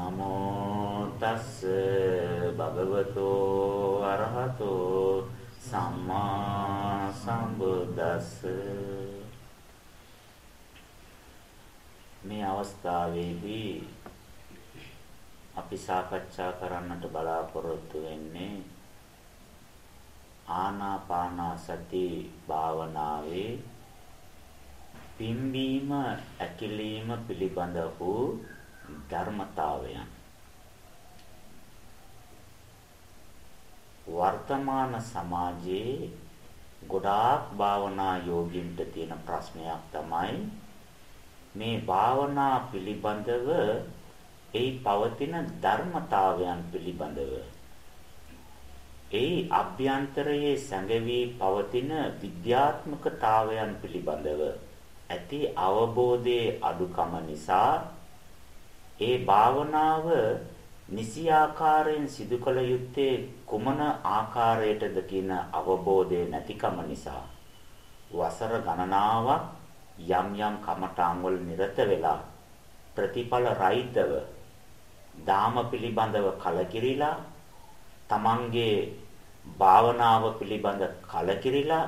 නමෝ තස්ස භගවතෝ අරහතෝ සම්මා සම්බුද්දස්ස. මේ අවස්ථාවේදී අපි සාකච්ඡා කරන්නට බලාපොරොත්තු වෙන්නේ ආනාපාන සති භාවනාවේ පිම්බීම ඇකිලීම පිළිබඳ වූ ධර්මතාවයන්. වර්තමාන සමාජයේ ගොඩාක් භාවනා යෝගින්ට තියෙන ප්‍රශ්නයක් තමයි මේ භාවනා පිළිබඳව ඒ පවතින ධර්මතාවයන් පිළිබඳව. ඒ අභ්‍යන්තරයේ සැඟවී පවතින විද්‍යාත්මකතාවයන් පිළිබඳව ඇති අවබෝධයේ අඩුකම නිසා ඒ භාවනාව නිසි ආකාරයෙන් සිදු කළ යුත්තේ කුමන ආකාරයටද කියන අවබෝධය නැතිකම නිසා. වසර ගණනාවක් යම් යම් කමඨාන් වල නිරත වෙලා ප්‍රතිඵල රහිතව දාම පිළිබඳව කලකිරිලා තමන්ගේ භාවනාව පිළිබඳ කලකිරිලා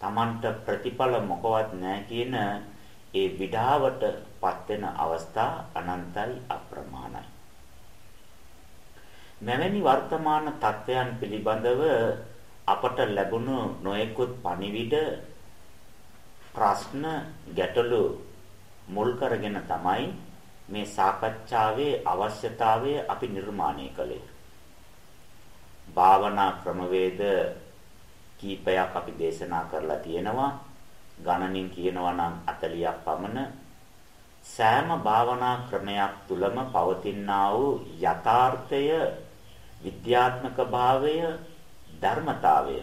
තමන්ට ප්‍රතිඵල මොකවත් නැහැ කියන ඒ විඩාවටපත් වෙන අවස්ථා අනන්තයි අප්‍රමාණයි. මෙවැනි වර්තමාන තත්වයන් පිළිබඳව අපට ලැබුණු නොයෙකුත් පණිවිඩ ප්‍රශ්න ගැටලු මුල් කරගෙන තමයි මේ සාකච්ඡාවේ අවශ්‍යතාවය අපි නිර්මාණය කළේ. භාවනා ක්‍රමවේද කීපයක් අපි දේශනා කරලා තියෙනවා. ගණනින් කියනවා නම් 40ක් පමණ සෑම භාවනා ක්‍රමයක් තුලම පවතිනා වූ යථාර්ථය විද්‍යාත්මක භාවය ධර්මතාවය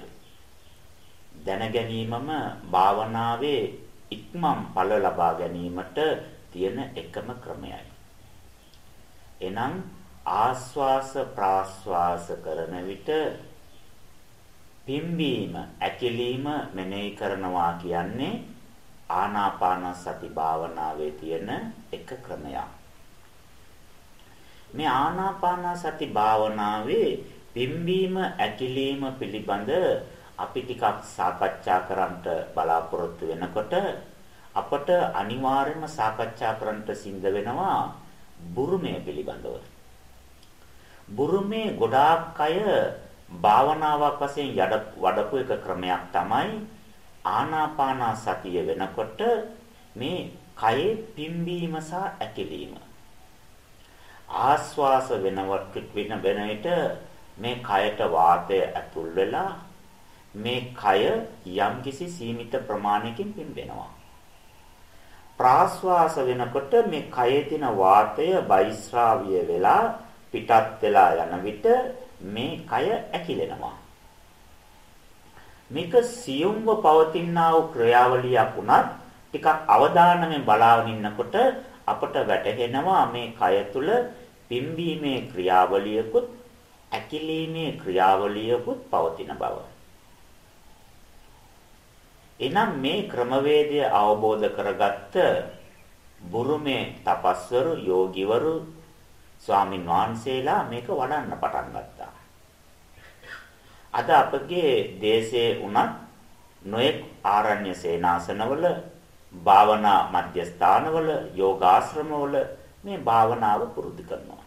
දැන ගැනීමම භාවනාවේ ඉක්මම් ඵල ලබා ගැනීමට තියෙන එකම ක්‍රමයයි. එනම් ආස්වාස ප්‍රාස්වාස කරන විට පිම්බීම ඇකිලීම මෙනෙහි කරනවා කියන්නේ ආනාපාන සති භාවනාවේ තියෙන එක ක්‍රමයක්. මේ ආනාපාන සති භාවනාවේ පිම්බීම ඇකිලීම පිළිබඳ අපි ටිකක් සාකච්ඡා කරන්නට බලාපොරොත්තු වෙනකොට අපට අනිවාර්යයෙන්ම සාකච්ඡා කරන්නට සිද්ධ වෙනවා බුරුමය පිළිබඳව. බුරුමේ ගොඩාක් අය භාවනාවක් වශයෙන් යඩ වඩපු එක ක්‍රමයක් තමයි ආනාපාන සතිය වෙනකොට මේ කයේ පිම්බීම සහ ඇකිලීම. ආස්වාස වෙනවට වෙන වෙන විට මේ කයට වාතය ඇතුල් වෙලා මේ කය යම්කිසි සීමිත ප්‍රමාණයකින් පිම්බෙනවා. ප්‍රාස්වාස වෙනකොට මේ කයේ තියෙන වාතය බයිස්රාවිය වෙලා පිටත් වෙලා යන විට මේ කය ඇකිලෙනවා. මේක සියුම්ව පවතිනා වූ ක්‍රියාවලියක් වුණත් ටිකක් අවධානයෙන් බලාගෙන ඉන්නකොට අපට වැටහෙනවා මේ කය තුල පිම්බීමේ ක්‍රියාවලියකුත් ඇකිලීමේ ක්‍රියාවලියකුත් පවතින බව. එනම් මේ ක්‍රමවේදය අවබෝධ කරගත්ත බුරුමේ තපස්වරු යෝගිවරු ස්වාමින් වහන්සේලා මේක වඩන්න පටන් ගත්තා. අද අපගේ දේශයේ උනත් නොයෙක් ආරණ්‍ය සේනාසනවල භාවනා මධ්‍යස්ථානවල යෝගාශ්‍රමවල මේ භාවනාව පුරුදු කරනවා.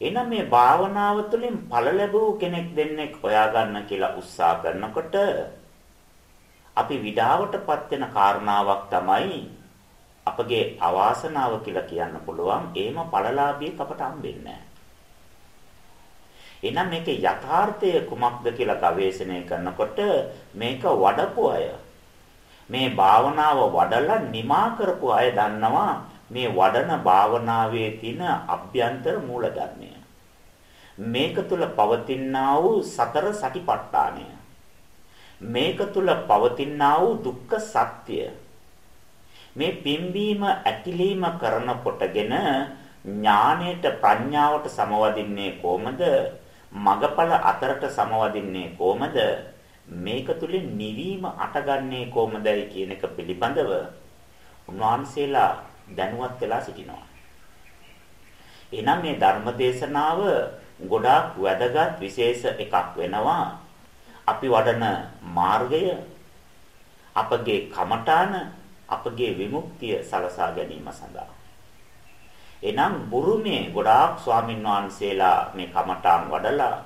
එනම් මේ භාවනාව තුළින් ඵල ලැබූ කෙනෙක් දෙන්නෙක් හොයාගන්න කියලා උත්සාහ කරනකොට අපි විඩාවටපත් වෙන කාරණාවක් තමයි අපගේ අවාසනාව කියලා කියන්න පුළුවන්. එහෙම ඵලලාභියෙක් අපට හම්බෙන්නේ නැහැ. එහෙනම් මේකේ යථාර්ථය කුමක්ද කියලා ගවේෂණය කරනකොට මේක වඩපු අය මේ භාවනාව වඩලා නිමා කරපු අය දන්නවා මේ වඩන භාවනාවේ තියෙන අභ්‍යන්තර මූලධර්මය. මේක තුල පවතිනා වූ සතර සටිපට්ඨානය. මේක තුල පවතිනා වූ දුක්ඛ සත්‍ය. මේ පිම්බීම ඇකිලීම කරනකොටගෙන ඥාණයට ප්‍රඥාවට සමවදින්නේ කොහමද? මගපල අතරට සමවදින්නේ කොහමද? මේක තුලින් නිවීම අටගන්නේ කොහමදයි කියන එක පිළිබඳව උන්වහන්සේලා දැනුවත් වෙලා සිටිනවා. එනම් මේ ධර්ම දේශනාව ගොඩාක් වැදගත් විශේෂ එකක් වෙනවා. අපි වඩන මාර්ගය අපගේ කමඨාන අපගේ විමුක්තිය සලසා ගැනීම සඳහා. එනම් බුරුමේ ගොඩාක් ස්වාමින් වහන්සේලා මේ කමඨාන් වඩලා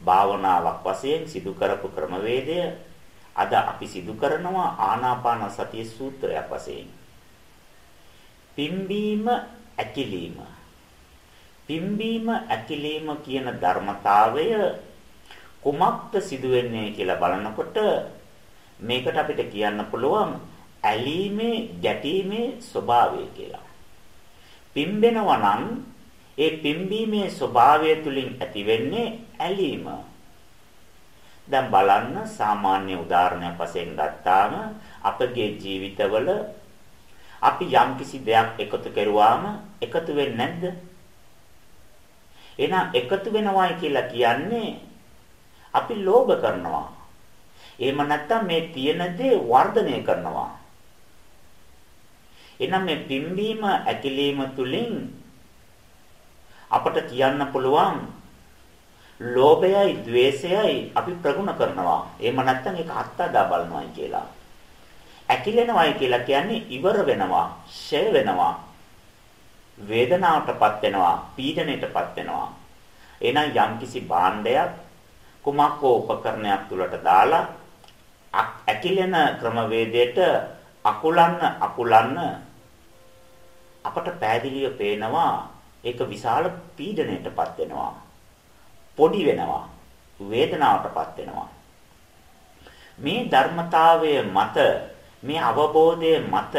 භාවනාවක් වශයෙන් සිදු කරපු ක්‍රමවේදය අද අපි සිදු කරනවා ආනාපාන සතිය සූත්‍රයක් වශයෙන්. පිම්බීම ඇකිලීම. පිම්බීම ඇකිලීම කියන ධර්මතාවය කුමක්ද සිදුවෙන්නේ කියලා බලනකොට මේකට අපිට කියන්න පුළුවන් ඇලීමේ ගැටීමේ ස්වභාවය කියලා. පිම්බෙනවා නම් ඒ පිම්බීමේ ස්වභාවය තුලින් ඇතිවෙන්නේ ඇලීම. දැන් බලන්න සාමාන්‍ය උදාහරණයක් වශයෙන් ගත්තාම අපගේ ජීවිතවල අපි යම්කිසි දෙයක් එකතු කරුවාම එකතු වෙන්නේ නැද්ද? එහෙනම් එකතු වෙනවයි කියලා කියන්නේ අපි ලෝභ කරනවා. එහෙම නැත්නම් මේ තියෙන දේ වර්ධනය කරනවා. එහෙනම් මේ පිම්බීම ඇකිලීම තුලින් අපට කියන්න පුළුවන් ලෝභයයි ద్వේෂයයි අපි ප්‍රගුණ කරනවා. එහෙම නැත්නම් ඒක අත්දා බලනවායි කියලා. ඇකිලෙනවායි කියලා කියන්නේ ඉවර වෙනවා, ෂය වෙනවා. වේදනාවටපත් වෙනවා, පීඩණයටපත් වෙනවා. එහෙනම් යම්කිසි භාණ්ඩයක් කුමක් හෝ උපකරණයක් තුලට දාලා ඇකිලෙන ක්‍රමවේදයට අකුලන්න අකුලන්න අපට පෑදිලිය පේනවා ඒක විශාල පීඩණයටපත් වෙනවා පොඩි වෙනවා වේදනාවටපත් වෙනවා. මේ ධර්මතාවය මත මේ අවබෝධය මත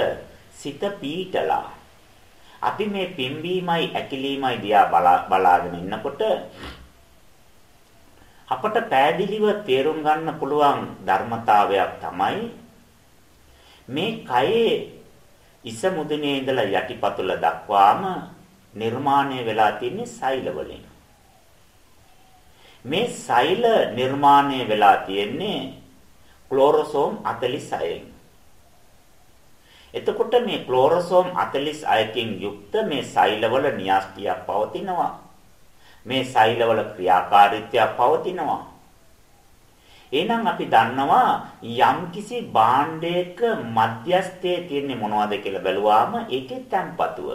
සිත පීඩලා අපි මේ පිම්බීමයි ඇකිලීමයි දිහා බලාගෙන ඉන්නකොට අපට පෑදිලිව තේරුම් ගන්න පුළුවන් ධර්මතාවයක් තමයි මේ කයේ ඉස මුදුනේ ඉඳලා යටිපතුල දක්වාම නිර්මාණය වෙලා තියෙන්නේ සෛල වලින්. මේ සෛල නිර්මාණය වෙලා තියෙන්නේ ක්ලෝරෝසෝම් 46න්. එතකොට මේ ක්ලෝරෝසෝම් 46කින් යුක්ත මේ සෛලවල න්‍යාස්තියක් පවතිනවා. මේ සෛලවල ක්‍රියාකාරීත්වයක් පවතිනවා. එහෙනම් අපි දන්නවා යම්කිසි භාණ්ඩයක මධ්‍යස්ථයේ තියෙන්නේ මොනවද කියලා බැලුවාම ඒකේ තැම්පතුව.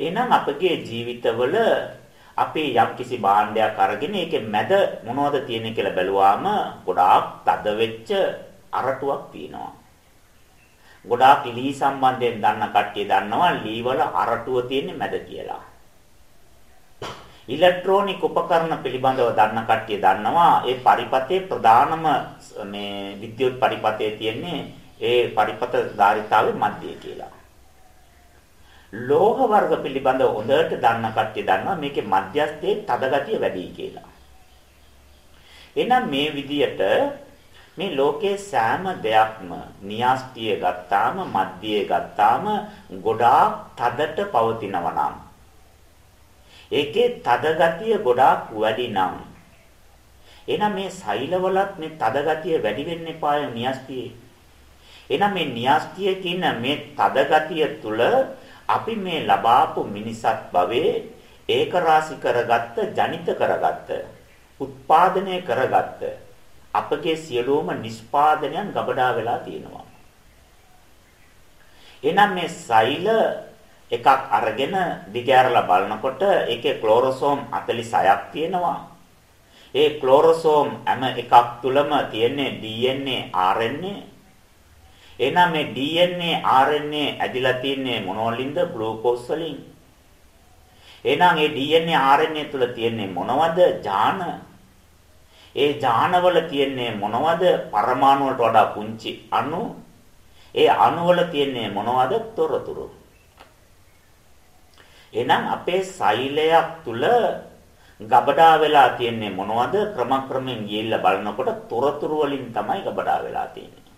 එහෙනම් අපගේ ජීවිතවල අපේ යම්කිසි භාණ්ඩයක් අරගෙන ඒකේ මැද මොනවද තියෙන්නේ කියලා බැලුවාම ගොඩාක් තද වෙච්ච අරටුවක් තියෙනවා. ගොඩාක් ලී සම්බන්ධයෙන් දන්න කට්ටිය දන්නවා ලී වල අරටුව තියෙන්නේ මැද කියලා. ඉලෙක්ට්‍රොනික උපකරණ පිළිබඳව දන්න කට්ටිය දන්නවා ඒ පරිපතේ ප්‍රධානම මේ විද්‍යුත් පරිපතේ තියෙන්නේ ඒ පරිපත ධාරිතාවේ මැදේ කියලා. ලෝහ වර්ග පිළිබඳව හොඳට දන්න කට්ටිය දන්නවා මේකේ මධ්‍යස්ථයේ තද ගතිය වැඩි කියලා. එහෙනම් මේ විදියට මේ ලෝකේ සෑම දෙයක්ම න්‍යාස්තිය ගත්තාම මධ්‍යයේ ගත්තාම ගොඩාක් තදට පවතිනවා නම් ඒකේ තද ගතිය ගොඩාක් වැඩි නම් එහෙනම් මේ සෛලවලත් මේ තද ගතිය වැඩි වෙන්න එපාය න්‍යාස්තියේ එහෙනම් මේ න්‍යාස්තියේ කියන මේ තද ගතිය තුල අපි මේ ලබාපු මිනිසත් භවයේ ඒක රාශි කරගත්ත ජනිත කරගත්ත උත්පාදනය කරගත්ත අපගේ සියලුම නිෂ්පාදනයන් ගබඩා වෙලා තියෙනවා. එහෙනම් මේ සෛල එකක් අරගෙන දිගෑරලා බලනකොට ඒකේ ක්ලෝරෝසෝම් 46ක් තියෙනවා. ඒ ක්ලෝරෝසෝම් හැම එකක් තුලම තියෙන්නේ DNA RNA. එහෙනම් මේ DNA RNA ඇදිලා තින්නේ මොනවලින්ද? ග්ලූකෝස් වලින්. එහෙනම් මේ DNA RNA තුල තියෙන්නේ මොනවද? ඥාන ඒ ඥානවල තියෙන්නේ මොනවද? පරමාණු වලට වඩා පුංචි අණු. ඒ අණු වල තියෙන්නේ මොනවද? තොරතුරු. එහෙනම් අපේ සෛලයක් තුල ගබඩා වෙලා තියෙන්නේ මොනවද? ක්‍රමක්‍රමෙන් ගිහිල්ලා බලනකොට තොරතුරු වලින් තමයි ගබඩා වෙලා තියෙන්නේ.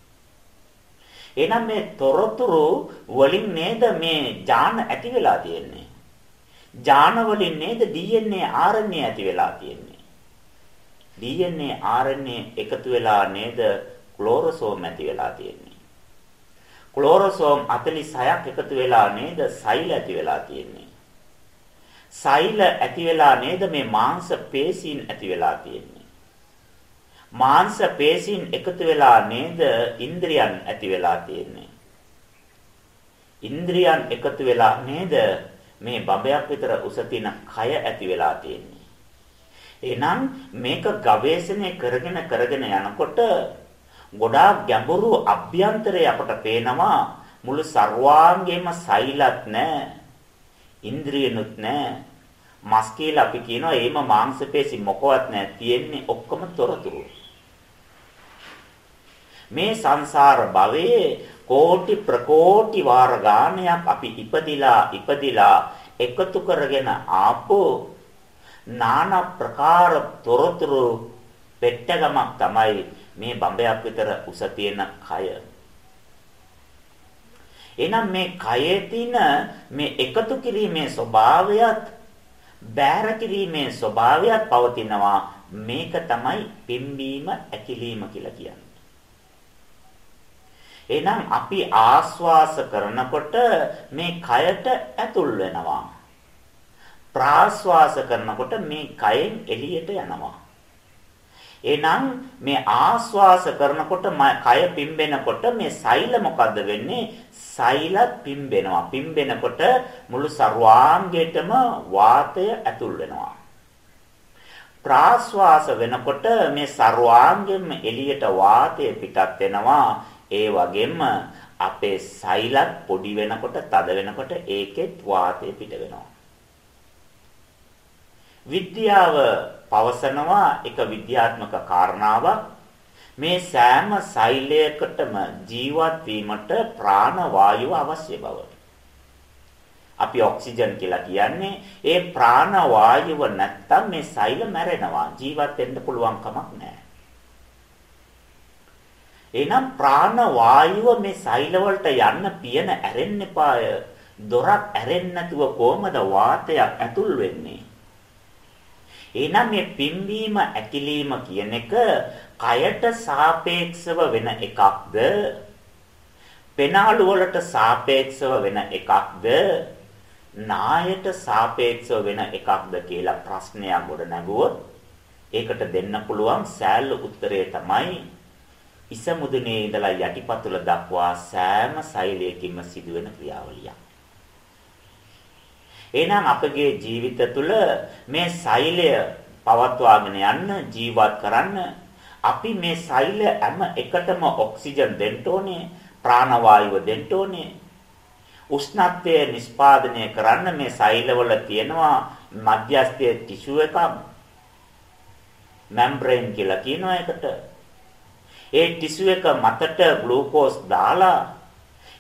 එහෙනම් මේ තොරතුරු වලින් නේද මේ ඥාන ඇති වෙලා තියෙන්නේ. ඥාන වලින් නේද DNA RNA ඇති වෙලා තියෙන්නේ. DNA RNA එකතු වෙලා නේද ක්ලෝරෝසෝම් ඇති වෙලා තියෙන්නේ. ක්ලෝරෝසෝම් 46ක් එකතු වෙලා නේද සෛල ඇති වෙලා තියෙන්නේ. සෛල ඇති වෙලා නේද මේ මාංශ පේශීන් ඇති වෙලා තියෙන්නේ. මාංශ පේශීන් එකතු වෙලා නේද ඉන්ද්‍රියන් ඇති වෙලා තියෙන්නේ. ඉන්ද්‍රියන් එකතු වෙලා නේද මේ බඹයක් විතර උස තියෙන කය ඇති වෙලා තියෙන්නේ. එහෙනම් මේක ගවේෂණය කරගෙන කරගෙන යනකොට ගොඩාක් ගැඹුරු අභ්‍යන්තරය අපට පේනවා මුළු ਸਰවාංගෙම සෛලත් නැහැ. ඉන්ද්‍රියනුත් නැහැ. මස් කියලා අපි කියනවා ඒම මාංශපේශි මොකවත් නැහැ. තියෙන්නේ ඔක්කොම තොරතුරු. මේ සංසාර භවයේ කෝටි ප්‍රකෝටි වාර ගානයක් අපි ඉපදිලා ඉපදිලා එකතු කරගෙන ආපෝ নানা ප්‍රකාර තොරතුරු පෙට්ටගමක් තමයි මේ බඹයක් විතර උස තියෙන කය. එහෙනම් මේ කයේ තියෙන මේ එකතු කිරීමේ ස්වභාවයත් බෑර කිරීමේ ස්වභාවයත් පවතිනවා මේක තමයි පිම්බීම ඇකිලිම කියලා කියන්නේ. එහෙනම් අපි ආස්වාස කරනකොට මේ කයට ඇතුල් වෙනවා. ප්‍රාස්වාස කරනකොට මේ කයෙන් එළියට යනවා. එහෙනම් මේ ආස්වාස කරනකොට කය පිම්බෙනකොට මේ සෛල මොකද්ද වෙන්නේ? සෛලත් පිම්බෙනවා. පිම්බෙනකොට මුළු සර්වාංගයටම වාතය ඇතුල් වෙනවා. ප්‍රාස්වාස වෙනකොට මේ සර්වාංගෙම එළියට වාතය පිටත් වෙනවා. ඒ වගේම අපේ සෛලත් පොඩි වෙනකොට තද වෙනකොට ඒකෙත් වාතය පිට වෙනවා. විද්‍යාව පවසනවා එක විද්‍යාත්මක කාරණාවක් මේ සෑම සෛලයකටම ජීවත් වීමට ප්‍රාණ වායුව අවශ්‍ය බව. අපි ඔක්සිජන් කියලා කියන්නේ ඒ ප්‍රාණ වායුව නැත්තම් මේ සෛල මැරෙනවා ජීවත් වෙන්න පුළුවන් කමක් නැහැ. එහෙනම් ප්‍රාණ වායුව මේ සෛල වලට යන්න පියන ඇරෙන්න එපාය. දොරක් ඇරෙන්න නැතුව කොහමද වාතයක් ඇතුල් වෙන්නේ? එහෙනම් මේ පිම්බීම ඇකිලිම කියන එක කයට සාපේක්ෂව වෙන එකක්ද? පෙනාලු වලට සාපේක්ෂව වෙන එකක්ද? නායට සාපේක්ෂව වෙන එකක්ද කියලා ප්‍රශ්නයක් ගොඩ නැගුවොත් ඒකට දෙන්න පුළුවන් සෑල්ල උත්තරය තමයි ඉස මුදුනේ ඉඳලා යටිපතුල දක්වා සෑම සෛලයකින්ම සිදුවෙන ක්‍රියාවලියක්. එහෙනම් අපගේ ජීවිත තුළ මේ සෛලය පවත්වාගෙන යන්න ජීවත් කරන්න අපි මේ සෛල හැම එකටම ඔක්සිජන් දෙන්න ඕනේ ප්‍රාණවායුව දෙන්න ඕනේ. උෂ්ණත්වය නිස්පාදනය කරන්න මේ සෛලවල තියෙනවා මධ්‍යස්ථයේ ටිෂු එකක් මෙම්බ්‍රේන් කියලා කියනවා ඒකට. ඒ ටිෂු එක මතට ග්ලූකෝස් දාලා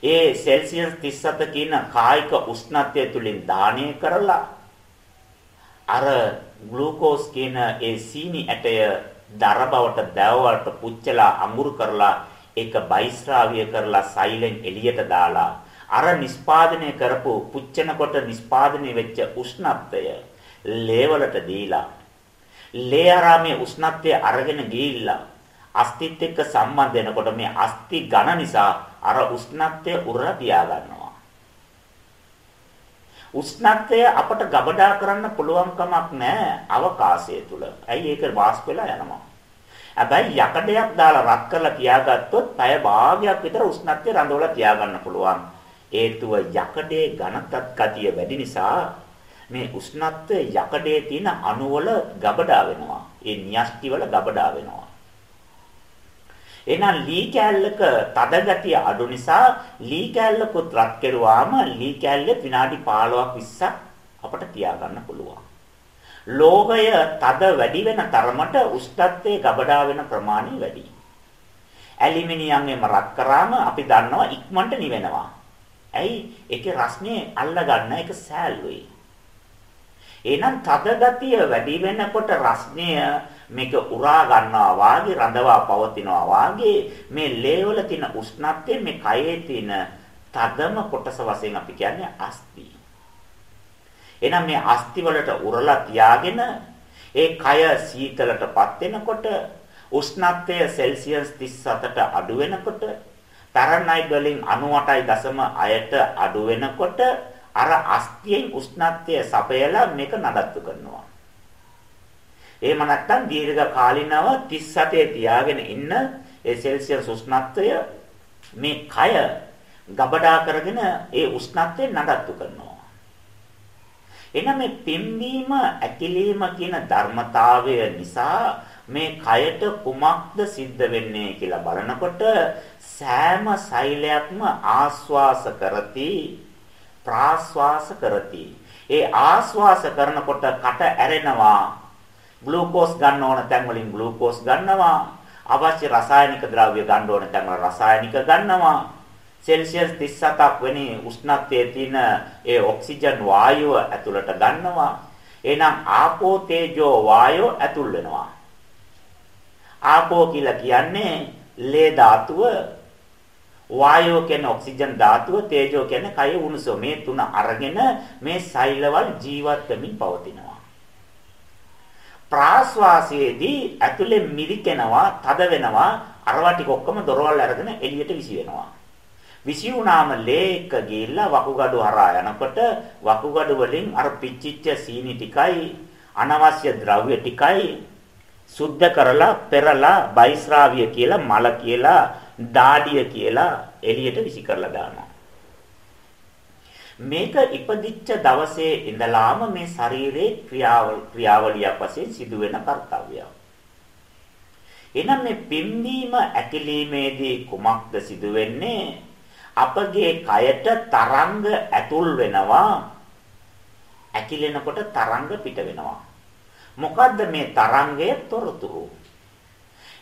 ඒ සෙල්සියස් 37 කියන කායික උෂ්ණත්වය තුලින් දාණය කරලා අර ග්ලූකෝස් කියන ඒ සීනි ඇටය දර බවට දැවවට පුච්චලා අඟුරු කරලා ඒක බයිස්රාවිය කරලා සයිලෙන් එළියට දාලා අර නිස්පාදනය කරපු පුච්චනකොට නිස්පාදනය වෙච්ච උෂ්ණත්වය ලේවලට දීලා ලේ ආරාමේ උෂ්ණත්වය අරගෙන ගිහිල්ලා අස්තිත් එක්ක සම්බන්ධ වෙනකොට මේ අස්ති ඝන නිසා අර උෂ්ණත්වය උරලා තියා ගන්නවා. උෂ්ණත්වය අපට ගබඩා කරන්න පුළුවන් කමක් නැහැ අවකාශය තුල. ඇයි ඒක වාෂ්ප වෙලා යනවා. හැබැයි යකඩයක් දාලා රත් කරලා තියාගත්තොත් පැය භාගයක් විතර උෂ්ණත්වය රඳවලා තියාගන්න පුළුවන්. හේතුව යකඩේ ඝනත්ත් ගතිය වැඩි නිසා මේ උෂ්ණත්වය යකඩේ තියෙන අණු වල ගබඩා වෙනවා. ඒ න්‍යෂ්ටි වල ගබඩා වෙනවා. එහෙනම් ලී කෑල්ලක තද ගතිය අඩු නිසා ලී කෑල්ලකුත් රත් කෙරුවාම ලී කෑල්ලේ විනාඩි 15ක් 20ක් අපට තියාගන්න පුළුවන්. ලෝහය තද වැඩි වෙන තරමට උෂ්ණත්වයේ ගබඩා වෙන ප්‍රමාණය වැඩි. ඇලිමිනියම් එම රත් කරාම අපි දන්නවා ඉක්මනට නිවෙනවා. ඇයි? ඒකේ රස්නේ අල්ල ගන්න එක සෑල්ුවේ. එහෙනම් තද ගතිය වැඩි වෙනකොට රස්නය මේක උරා ගන්නවා වාගේ රඳවා පවතිනවා වාගේ මේ ලේවල තියෙන උෂ්ණත්වය මේ කයේ තියෙන තදම කොටස වශයෙන් අපි කියන්නේ අස්ති. එහෙනම් මේ අස්ති වලට උරලා තියාගෙන ඒ කය සීතලටපත් වෙනකොට උෂ්ණත්වය සෙල්සියස් 37ට අඩු වෙනකොට ෆැරන්හයිට් වලින් 98.6ට අඩු වෙනකොට අර අස්තියෙන් උෂ්ණත්වය සපයලා මේක නඩත්තු කරනවා. එහෙම නැත්නම් දීර්ඝ කාලිනව 37 තියාගෙන ඉන්න ඒ සෙල්සියස් උෂ්ණත්වය මේ කය ගබඩා කරගෙන ඒ උෂ්ණත්වය නඩත්තු කරනවා. එනම් මේ පිම්බීම ඇකිලීම කියන ධර්මතාවය නිසා මේ කයට කුමක්ද සිද්ධ වෙන්නේ කියලා බලනකොට සෑම සෛලයක්ම ආස්වාස කරති ප්‍රාස්වාස කරති. ඒ ආස්වාස කරනකොට කට ඇරෙනවා. ග්ලූකෝස් ගන්න ඕන තැන් වලින් ග්ලූකෝස් ගන්නවා. අවශ්‍ය රසායනික ද්‍රව්‍ය ගන්න ඕන තැන් වල රසායනික ගන්නවා. සෙල්සියස් 37ක් වෙනි උෂ්ණත්වයේ තියෙන ඒ ඔක්සිජන් වායුව ඇතුළට ගන්නවා. එහෙනම් ආපෝ තේජෝ වායෝ ඇතුල් වෙනවා. ආපෝ කියලා කියන්නේ ලේ ධාතුව වායෝ කියන්නේ ඔක්සිජන් ධාතුව තේජෝ කියන්නේ කය උණුසුම මේ තුන අරගෙන මේ සෛලවල ජීවත් වෙමින් පවතිනවා ප්‍රාශ්වාසයේදී ඇතුලේ මිරිකෙනවා තද වෙනවා අරවා ටික ඔක්කොම දොරවල් අරගෙන එළියට විසි වෙනවා විසි වුණාම ලේක ගිහිල්ලා වකුගඩු හරහා යනකොට වකුගඩු වලින් අර පිච්චිච්ච සීනි ටිකයි අනවශ්‍ය ද්‍රව්‍ය ටිකයි සුද්ධ කරලා පෙරලා බයිස්රාවිය කියලා මල කියලා දාඩිය කියලා එළියට විසි කරලා දානවා. මේක ඉපදිච්ච දවසේ ඉඳලාම මේ ශරීරේ ක්‍රියාවලියක් වශයෙන් සිදුවෙන කාර්යය. එනම් මේ පිම්බීම ඇකිලීමේදී කුමක්ද සිදුවෙන්නේ? අපගේ කයට තරංග ඇතුල් වෙනවා. ඇකිලෙනකොට තරංග පිට වෙනවා. මොකද්ද මේ තරංගයේ තොරතුරු?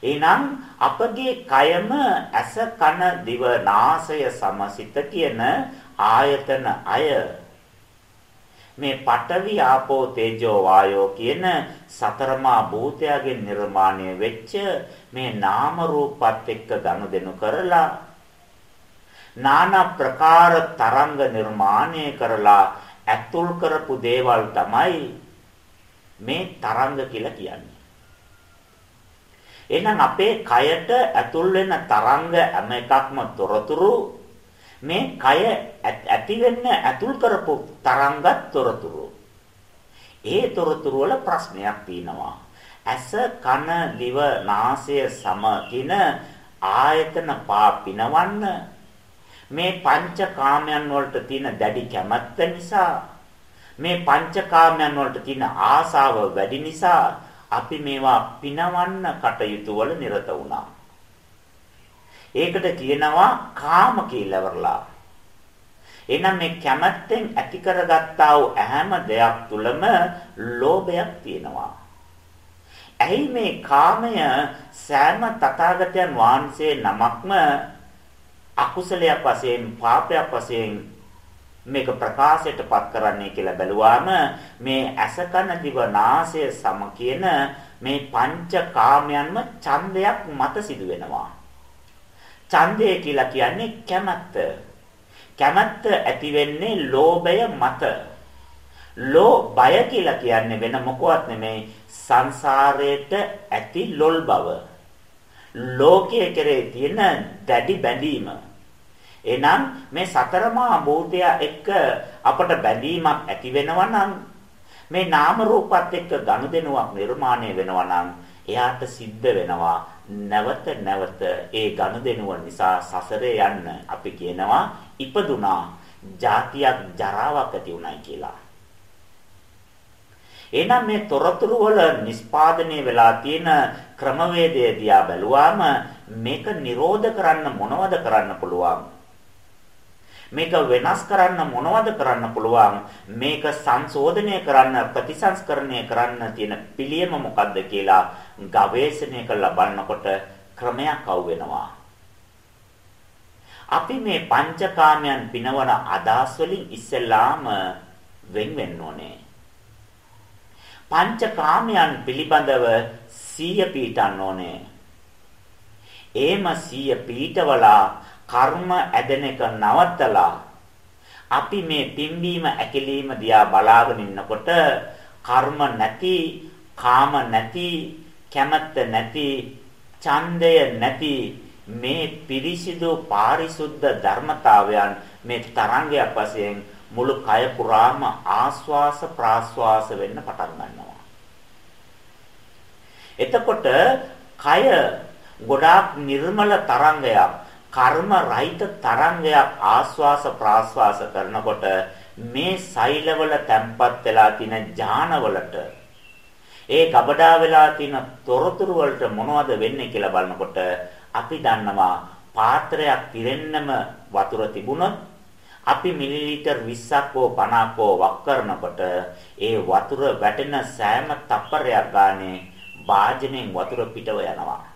එහෙනම් අපගේ කයම ඇස කන දිව නාසය සමසිත කියන ආයතන අය මේ පඨවි ආපෝ තේජෝ වායෝ කියන සතරමා භූතයන්ගෙන් නිර්මාණය වෙච්ච මේ නාම රූපات එක්ක ගනුදෙනු කරලා নানা ප්‍රකාර තරංග නිර්මාණය කරලා ඇතුල් කරපු දේවල් තමයි මේ තරංග කියලා කියන්නේ. එහෙනම් අපේ කයට ඇතුල් වෙන තරංග හැම එකක්ම තොරතුරු මේ කය ඇති වෙන්න ඇතුල් කරපු තරංගත් තොරතුරු. ඒ තොරතුරු වල ප්‍රශ්නයක් තියෙනවා. ඇස කන දිව නාසය සම කින ආයතන පා පිනවන්න මේ පංචකාමයන් වලට තියෙන දැඩි කැමැත්ත නිසා මේ පංචකාමයන් වලට තියෙන ආසාව වැඩි නිසා අපි මේවා පිනවන්න කටයුතු වල නිරත වුණා. ඒකට කියනවා කාම කියලාවරලා. එහෙනම් මේ කැමැත්තෙන් ඇති කරගත්තා වූ හැම දෙයක් තුළම ලෝභයක් තියෙනවා. ඇයි මේ කාමය සෑම තථාගතයන් වහන්සේ නමක්ම අකුසලයක් වශයෙන් පාපයක් වශයෙන් මේක ප්‍රකාශයටපත් කරන්නේ කියලා බැලුවාම මේ අසකන දිව නාසය සම කියන මේ පංච කාමයන්ම ඡන්දයක් මත සිදු වෙනවා. ඡන්දය කියලා කියන්නේ කැමැත්ත. කැමැත්ත ඇති වෙන්නේ ලෝභය මත. ලෝ බය කියලා කියන්නේ වෙන මොකවත් නෙමෙයි සංසාරයට ඇති ලොල් බව. ලෝකයේ කෙරේ තියෙන දැඩි බැඳීම. එහෙනම් මේ සතරමා භූතය එක්ක අපට බැඳීමක් ඇති වෙනවා නම් මේ නාම රූපات එක්ක ගනුදෙනුවක් නිර්මාණය වෙනවා නම් එයාට සිද්ධ වෙනවා නැවත නැවත ඒ ගනුදෙනුව නිසා සසරේ යන්න අපි කියනවා ඉපදුනා જાතියක් ජරාවක් ඇති උනායි කියලා. එහෙනම් මේ තොරතුරු වල නිස්පාදනය වෙලා තියෙන ක්‍රමවේදය දිහා බැලුවාම මේක නිරෝධ කරන්න මොනවද කරන්න පුළුවන්? මේක වෙනස් කරන්න මොනවද කරන්න පුළුවන්? මේක සංශෝධනය කරන්න ප්‍රතිසංස්කරණය කරන්න තියෙන පිළියම මොකද්ද කියලා ගවේෂණය කරලා බලනකොට ක්‍රමයක් අවු වෙනවා අපි මේ පංචකාමයන් පිනවන අදහස් වලින් ඉස්සෙල්ලාම වෙන් වෙන්න ඕනේ. පංචකාමයන් පිළිබඳව සීය පීටන්න ඕනේ. ඒම සීය පීටවලා කර්ම ඇදෙන එක නවත්තලා අපි මේ පිම්බීම ඇකිලිම දිහා බලාගෙන ඉන්නකොට කර්ම නැති, කාම නැති, කැමැත්ත නැති, ඡන්දය නැති මේ පිරිසිදු පාරිශුද්ධ ධර්මතාවයන් මේ තරංගයක් වශයෙන් මුළු කය පුරාම ආස්වාස ප්‍රාස්වාස වෙන්න පටන් ගන්නවා. එතකොට කය ගොඩාක් නිර්මල තරංගයක් කර්ම රහිත තරංගයක් ආස්වාස ප්‍රාස්වාස කරනකොට මේ සෛලවල තැම්පත් වෙලා තියෙන ඥානවලට ඒ ගබඩා වෙලා තියෙන තොරතුරු වලට මොනවද වෙන්නේ කියලා බලනකොට අපි දන්නවා පාත්‍රයක් පිරෙන්නම වතුර තිබුණොත් අපි මිලිලීටර් 20ක් හෝ 50ක් හෝ වක් කරනකොට ඒ වතුර වැටෙන සෑම තප්පරයක් ගානේ වාජනෙන් වතුර පිටව යනවා.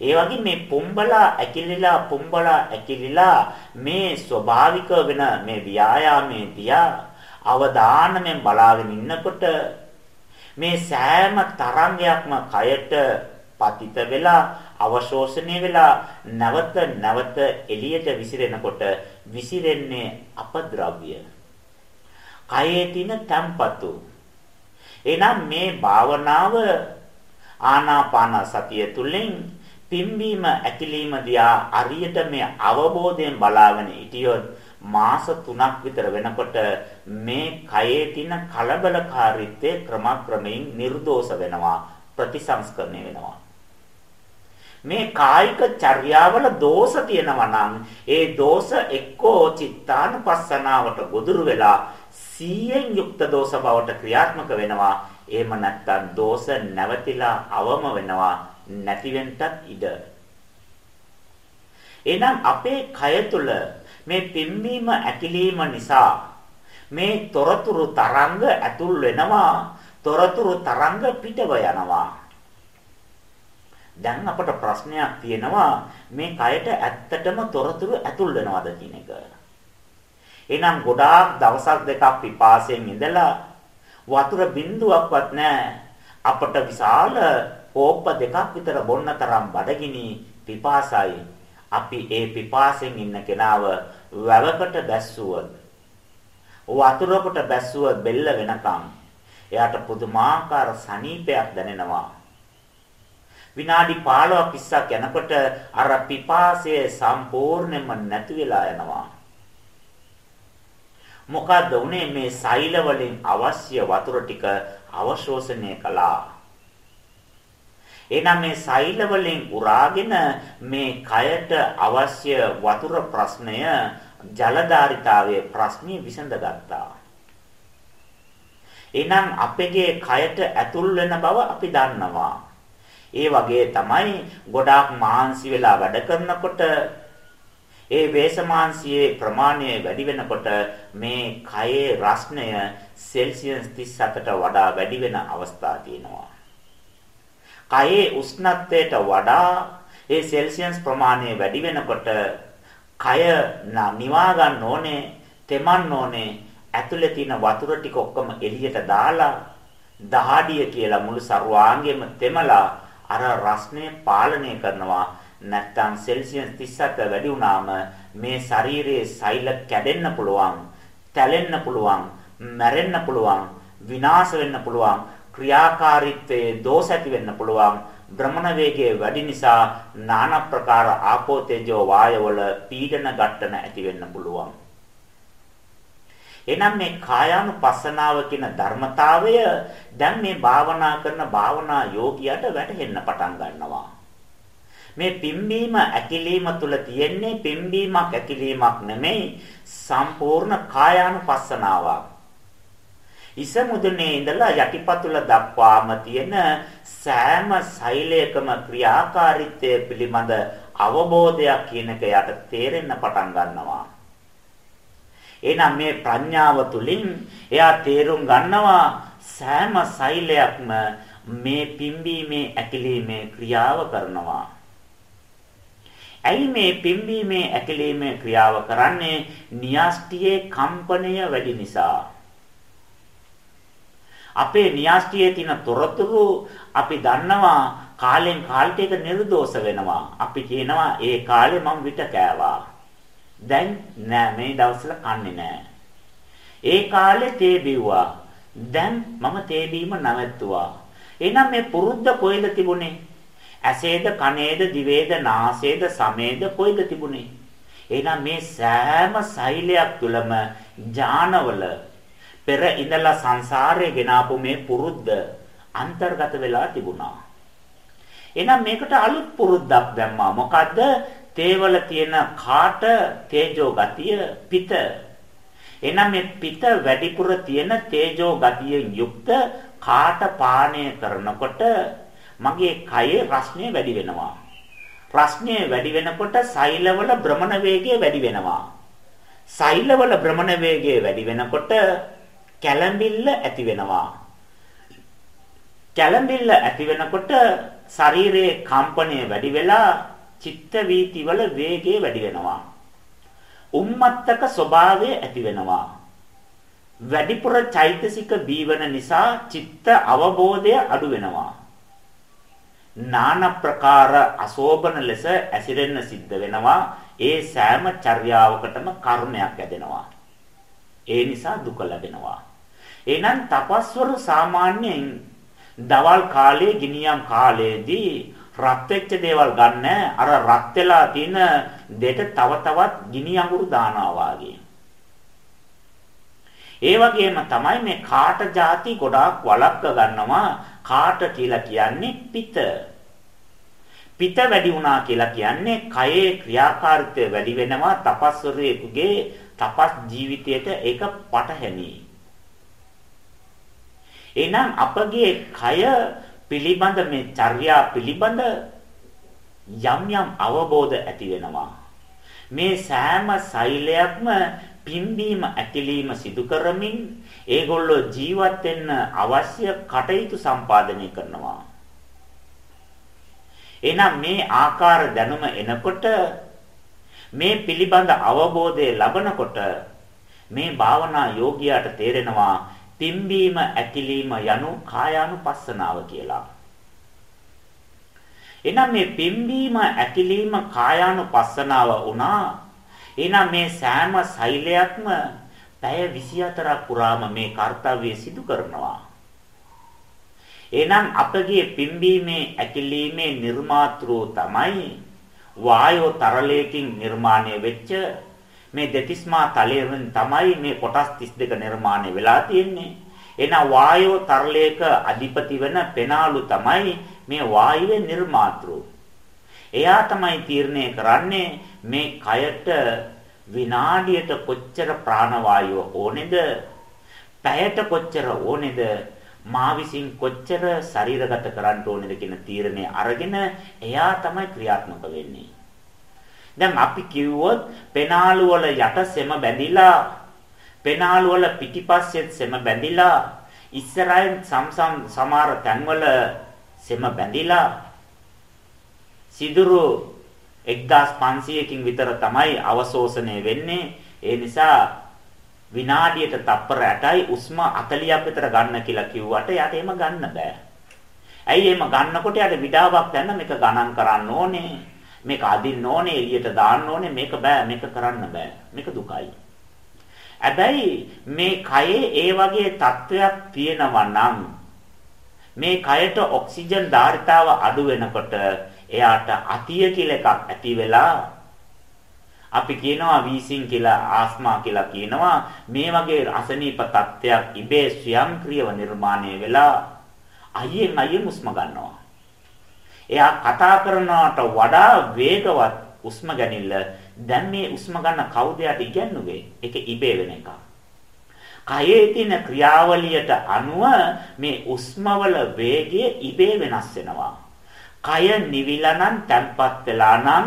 ඒ වගේ මේ පුම්බලා ඇකිලිලා පුම්බලා ඇකිලිලා මේ ස්වභාවික වෙන මේ ව්‍යායාමයේ තියා අවධානයෙන් බලාගෙන ඉන්නකොට මේ සෑම තරංගයක්ම කයට පතිත වෙලා අවශෝෂණය වෙලා නැවත නැවත එළියට විසිරෙනකොට විසිරෙන්නේ අපද්‍රව්‍ය. කයේ තියෙන තම්පතු. එනම් මේ භාවනාව ආනාපාන සතිය තුළින් පිම්බීම ඇකිලිම දිහා අරියට මේ අවබෝධයෙන් බලාගෙන හිටියොත් මාස 3ක් විතර වෙනකොට මේ කයේ තියෙන කලබලකාරීත්වය ක්‍රමක්‍රමයෙන් නිර්දෝෂ වෙනවා ප්‍රතිසංස්කරණය වෙනවා. මේ කායික චර්යාවල දෝෂ තියෙනවා නම් ඒ දෝෂ එක්කෝ චිත්තානුපස්සනාවට ගොදුරු වෙලා සීයෙන් යුක්ත දෝෂ බවට ක්‍රියාත්මක වෙනවා. එහෙම නැත්නම් දෝෂ නැවතිලා අවම වෙනවා. නැතිවෙන්නත් ඉඩ එහෙනම් අපේ කය තුල මේ පිම්බීම ඇකිලිම නිසා මේ තොරතුරු තරංග ඇතුල් වෙනවා තොරතුරු තරංග පිටව යනවා දැන් අපට ප්‍රශ්නයක් තියෙනවා මේ කයට ඇත්තටම තොරතුරු ඇතුල් වෙනවද කියන එක. එහෙනම් ගොඩාක් දවසක් දෙකක් පිපාසයෙන් ඉඳලා වතුර බින්දුවක්වත් නැහැ. අපට විශාල කෝප්ප දෙකක් විතර බොන්න තරම් බඩගිනි පිපාසයි. අපි ඒ පිපාසයෙන් ඉන්න කෙනාව වැවකට බැස්සුවොත් වතුරකට බැස්සුවොත් බෙල්ල වෙනකම් එයාට පුදුමාකාර සනීපයක් දැනෙනවා. විනාඩි 15ක් 20ක් යනකොට අර පිපාසය සම්පූර්ණයෙන්ම නැති වෙලා යනවා. මොකද උනේ මේ සෛල වලින් අවශ්‍ය වතුර ටික අවශෝෂණය කළා. එනම් මේ සෛල වලින් උරාගෙන මේ කයට අවශ්‍ය වතුර ප්‍රශ්නය ජලධාරිතාවයේ ප්‍රශ්නේ විසඳගත්තා. එනම් අපගේ කයට ඇතුල් වෙන බව අපි දන්නවා. ඒ වගේ තමයි ගොඩාක් මාංශි වෙලා වැඩ කරනකොට ඒ වේසමාංශයේ ප්‍රමාණය වැඩි වෙනකොට මේ කයේ රස්නය සෙල්සියස් 37ට වඩා වැඩි වෙන අවස්ථා තියෙනවා. කයේ උෂ්ණත්වයට වඩා ඒ සෙල්සියස් ප්‍රමාණය වැඩි වෙනකොට කය නිවා ගන්න ඕනේ, තෙමන්න ඕනේ. ඇතුලේ තියෙන වතුර ටික ඔක්කොම එළියට දාලා දහඩිය කියලා මුළු සර්වාංගෙම තෙමලා අර රස්නේ පාලනය කරනවා නැත්තම් සෙල්සියස් 37 වැඩි වුණාම මේ ශරීරයේ සෛල කැඩෙන්න පුළුවන්, තැලෙන්න පුළුවන්, මැරෙන්න පුළුවන්, විනාශ වෙන්න පුළුවන්, ක්‍රියාකාරීත්වයේ දෝෂ ඇති වෙන්න පුළුවන්. භ්‍රමණ වේගයේ වැඩි නිසා নানা ප්‍රකාර ආපෝ තේජෝ වායවල පීඩන ඝට්ටන ඇති වෙන්න පුළුවන්. එහෙනම් මේ කායානුපස්සනාව කියන ධර්මතාවය දැන් මේ භාවනා කරන භාවනා යෝගියට වැටහෙන්න පටන් ගන්නවා. මේ පිම්බීම ඇකිලීම තුල තියෙන්නේ පිම්බීමක් ඇකිලීමක් නෙමෙයි සම්පූර්ණ කායානුපස්සනාවක්. ඉස මුදුනේ ඉඳලා යටිපතුල දක්වාම තියෙන සෑම සෛලයකම ක්‍රියාකාරීත්වය පිළිබඳ අවබෝධයක් කියන එක යට තේරෙන්න පටන් ගන්නවා. එහෙනම් මේ ප්‍රඥාව තුලින් එයා තේරුම් ගන්නවා සෑම සෛලයක්ම මේ පිම්බීමේ ඇකිලීමේ ක්‍රියාව කරනවා. ඇයි මේ පිම්බීමේ ඇකිලීමේ ක්‍රියාව කරන්නේ? න්‍යාස්ටියේ කම්පනය වැඩි නිසා. අපේ න්‍යාස්ටියේ තියෙන තොරතුරු අපි දන්නවා කාලෙන් කාලට ඒක නිර්දෝෂ වෙනවා. අපි කියනවා ඒ කාලේ මම විට කෑවා. දැන් නෑ මේ දවස්වල කන්නේ නෑ. ඒ කාලේ තේ බිව්වා. දැන් මම තේ බීම නැවැත්තුවා. එහෙනම් මේ පුරුද්ද කොහෙද තිබුණේ? ඇසේද කනේද දිවේද නාසේද සමේද කොයිද තිබුණේ? එහෙනම් මේ සෑම සෛලයක් තුලම ඥානවල පෙර ඉඳලා සංසාරේ ගෙනාපු මේ පුරුද්ද අන්තර්ගත වෙලා තිබුණා. එහෙනම් මේකට අලුත් පුරුද්දක් දැම්මා. මොකද්ද? තේවල තියෙන කාට තේජෝ ගතිය පිට. එහෙනම් මේ පිට වැඩිපුර තියෙන තේජෝ ගතියෙන් යුක්ත කාට පානය කරනකොට මගේ කයේ රස්නේ වැඩි වෙනවා. රස්නේ වැඩි වෙනකොට සෛලවල භ්‍රමණ වේගය වැඩි වෙනවා. සෛලවල භ්‍රමණ වේගය වැඩි වෙනකොට කැළඹිල්ල ඇති වෙනවා. කැළඹිල්ල ඇති වෙනකොට ශරීරයේ කම්පණය වැඩි වෙලා චිත්ත වීතිවල වේගය වැඩි වෙනවා. උම්මත්තක ස්වභාවය ඇති වෙනවා. වැඩිපුර චෛතසික බීවන නිසා චිත්ත අවබෝධය අඩු වෙනවා. නාන ප්‍රකාර අශෝභන ලෙස ඇසිරෙන්න සිද්ධ වෙනවා. ඒ සෑම චර්යාවකටම කර්මයක් ඇදෙනවා. ඒ නිසා දුක ලැබෙනවා. එහෙනම් තපස්වරු සාමාන්‍යයෙන් දවල් කාලයේ ගිනියම් කාලයේදී රත් වෙච්ච දේවල් ගන්න අර රත් වෙලා තියෙන දෙට තව තවත් ගිනි අඟුරු දානවා වාගේ. ඒ වගේම තමයි මේ කාට ಜಾති ගොඩාක් වළක්ව ගන්නවා කාට කියලා කියන්නේ පිත. පිත වැඩි වුණා කියලා කියන්නේ කයේ ක්‍රියාකාරීත්වය වැඩි වෙනවා තපස්වරයෙකුගේ තපස් ජීවිතයට ඒක පටහැනි. එහෙනම් අපගේ කය පිළිබඳ මේ චර්යා පිළිබඳ යම් යම් අවබෝධ ඇති වෙනවා. මේ සෑම සෛලයක්ම පිම්බීම ඇකිලිම සිදු කරමින් ඒගොල්ලෝ ජීවත් වෙන්න අවශ්‍ය කටයුතු සම්පාදනය කරනවා. එහෙනම් මේ ආකාර දැනුම එනකොට මේ පිළිබඳ අවබෝධය ලබනකොට මේ භාවනා යෝගියාට තේරෙනවා පිම්බීම ඇකිලිම යනු කායානුපස්සනාව කියලා. එහෙනම් මේ පිම්බීම ඇකිලිම කායානුපස්සනාව වුණා. එහෙනම් මේ සෑම සෛලයක්ම පැය 24ක් පුරාම මේ කාර්යය සිදු කරනවා. එහෙනම් අපගේ පිම්බීමේ ඇකිලීමේ නිර්මාතෘ තමයි වායෝ තරලයකින් නිර්මාණය වෙච්ච මේ දෙතිස්මා තලයෙන් තමයි මේ කොටස් 32 නිර්මාණය වෙලා තියෙන්නේ. එහෙනම් වායෝ තරලයක අධිපති වෙන පෙනාලු තමයි මේ වායුවේ නිර්මාතෘ. එයා තමයි තීරණය කරන්නේ මේ කයට විනාඩියට කොච්චර ප්‍රාණවායුව ඕනේද? පැයට කොච්චර ඕනේද? මා විසින් කොච්චර ශරීරගත කරන්න ඕනේද කියන තීරණය අරගෙන එයා තමයි ක්‍රියාත්මක වෙන්නේ. දැන් අපි කිව්වොත් පෙනාලු වල යට සෙම බැඳිලා පෙනාලු වල පිටිපස්සෙත් සෙම බැඳිලා ඉස්සරහින් සම්සම් සමහර තැන්වල සෙම බැඳිලා සිදුරු 1500කින් විතර තමයි අවශෝෂණය වෙන්නේ ඒ නිසා විනාඩියට තප්පර 8යි උස්ම 40ක් විතර ගන්න කියලා කිව්වට යාට එහෙම ගන්න බෑ. ඇයි එහෙම ගන්නකොට යාට විඩාවක් දැන්න මේක ගණන් කරන්න ඕනේ. මේක අදින්න ඕනේ එළියට දාන්න ඕනේ මේක බෑ මේක කරන්න බෑ මේක දුකයි හැබැයි මේ කයේ ඒ වගේ තත්වයක් තියෙනවා නම් මේ කයට ඔක්සිජන් ධාරිතාව අඩු වෙනකොට එයාට අතිය කියලා එකක් ඇති වෙලා අපි කියනවා වීසින් කියලා ආස්මා කියලා කියනවා මේ වගේ අසනීප තත්ත්වයක් ඉබේ ස්වයංක්‍රීයව නිර්මාණය වෙලා අයියෙන් අයියෙන් උස්ම ගන්නවා එයා කතා කරනවට වඩා වේගවත් උස්ම ගැනීමල දැන් මේ උස්ම ගන්න කවුද යට ඉගැන්නුවේ? ඒක ඉබේ වෙන එකක්. කයේ තියෙන ක්‍රියාවලියට අනුව මේ උස්මවල වේගය ඉබේ වෙනස් වෙනවා. කය නිවිලා නම් තැම්පත් වෙලා නම්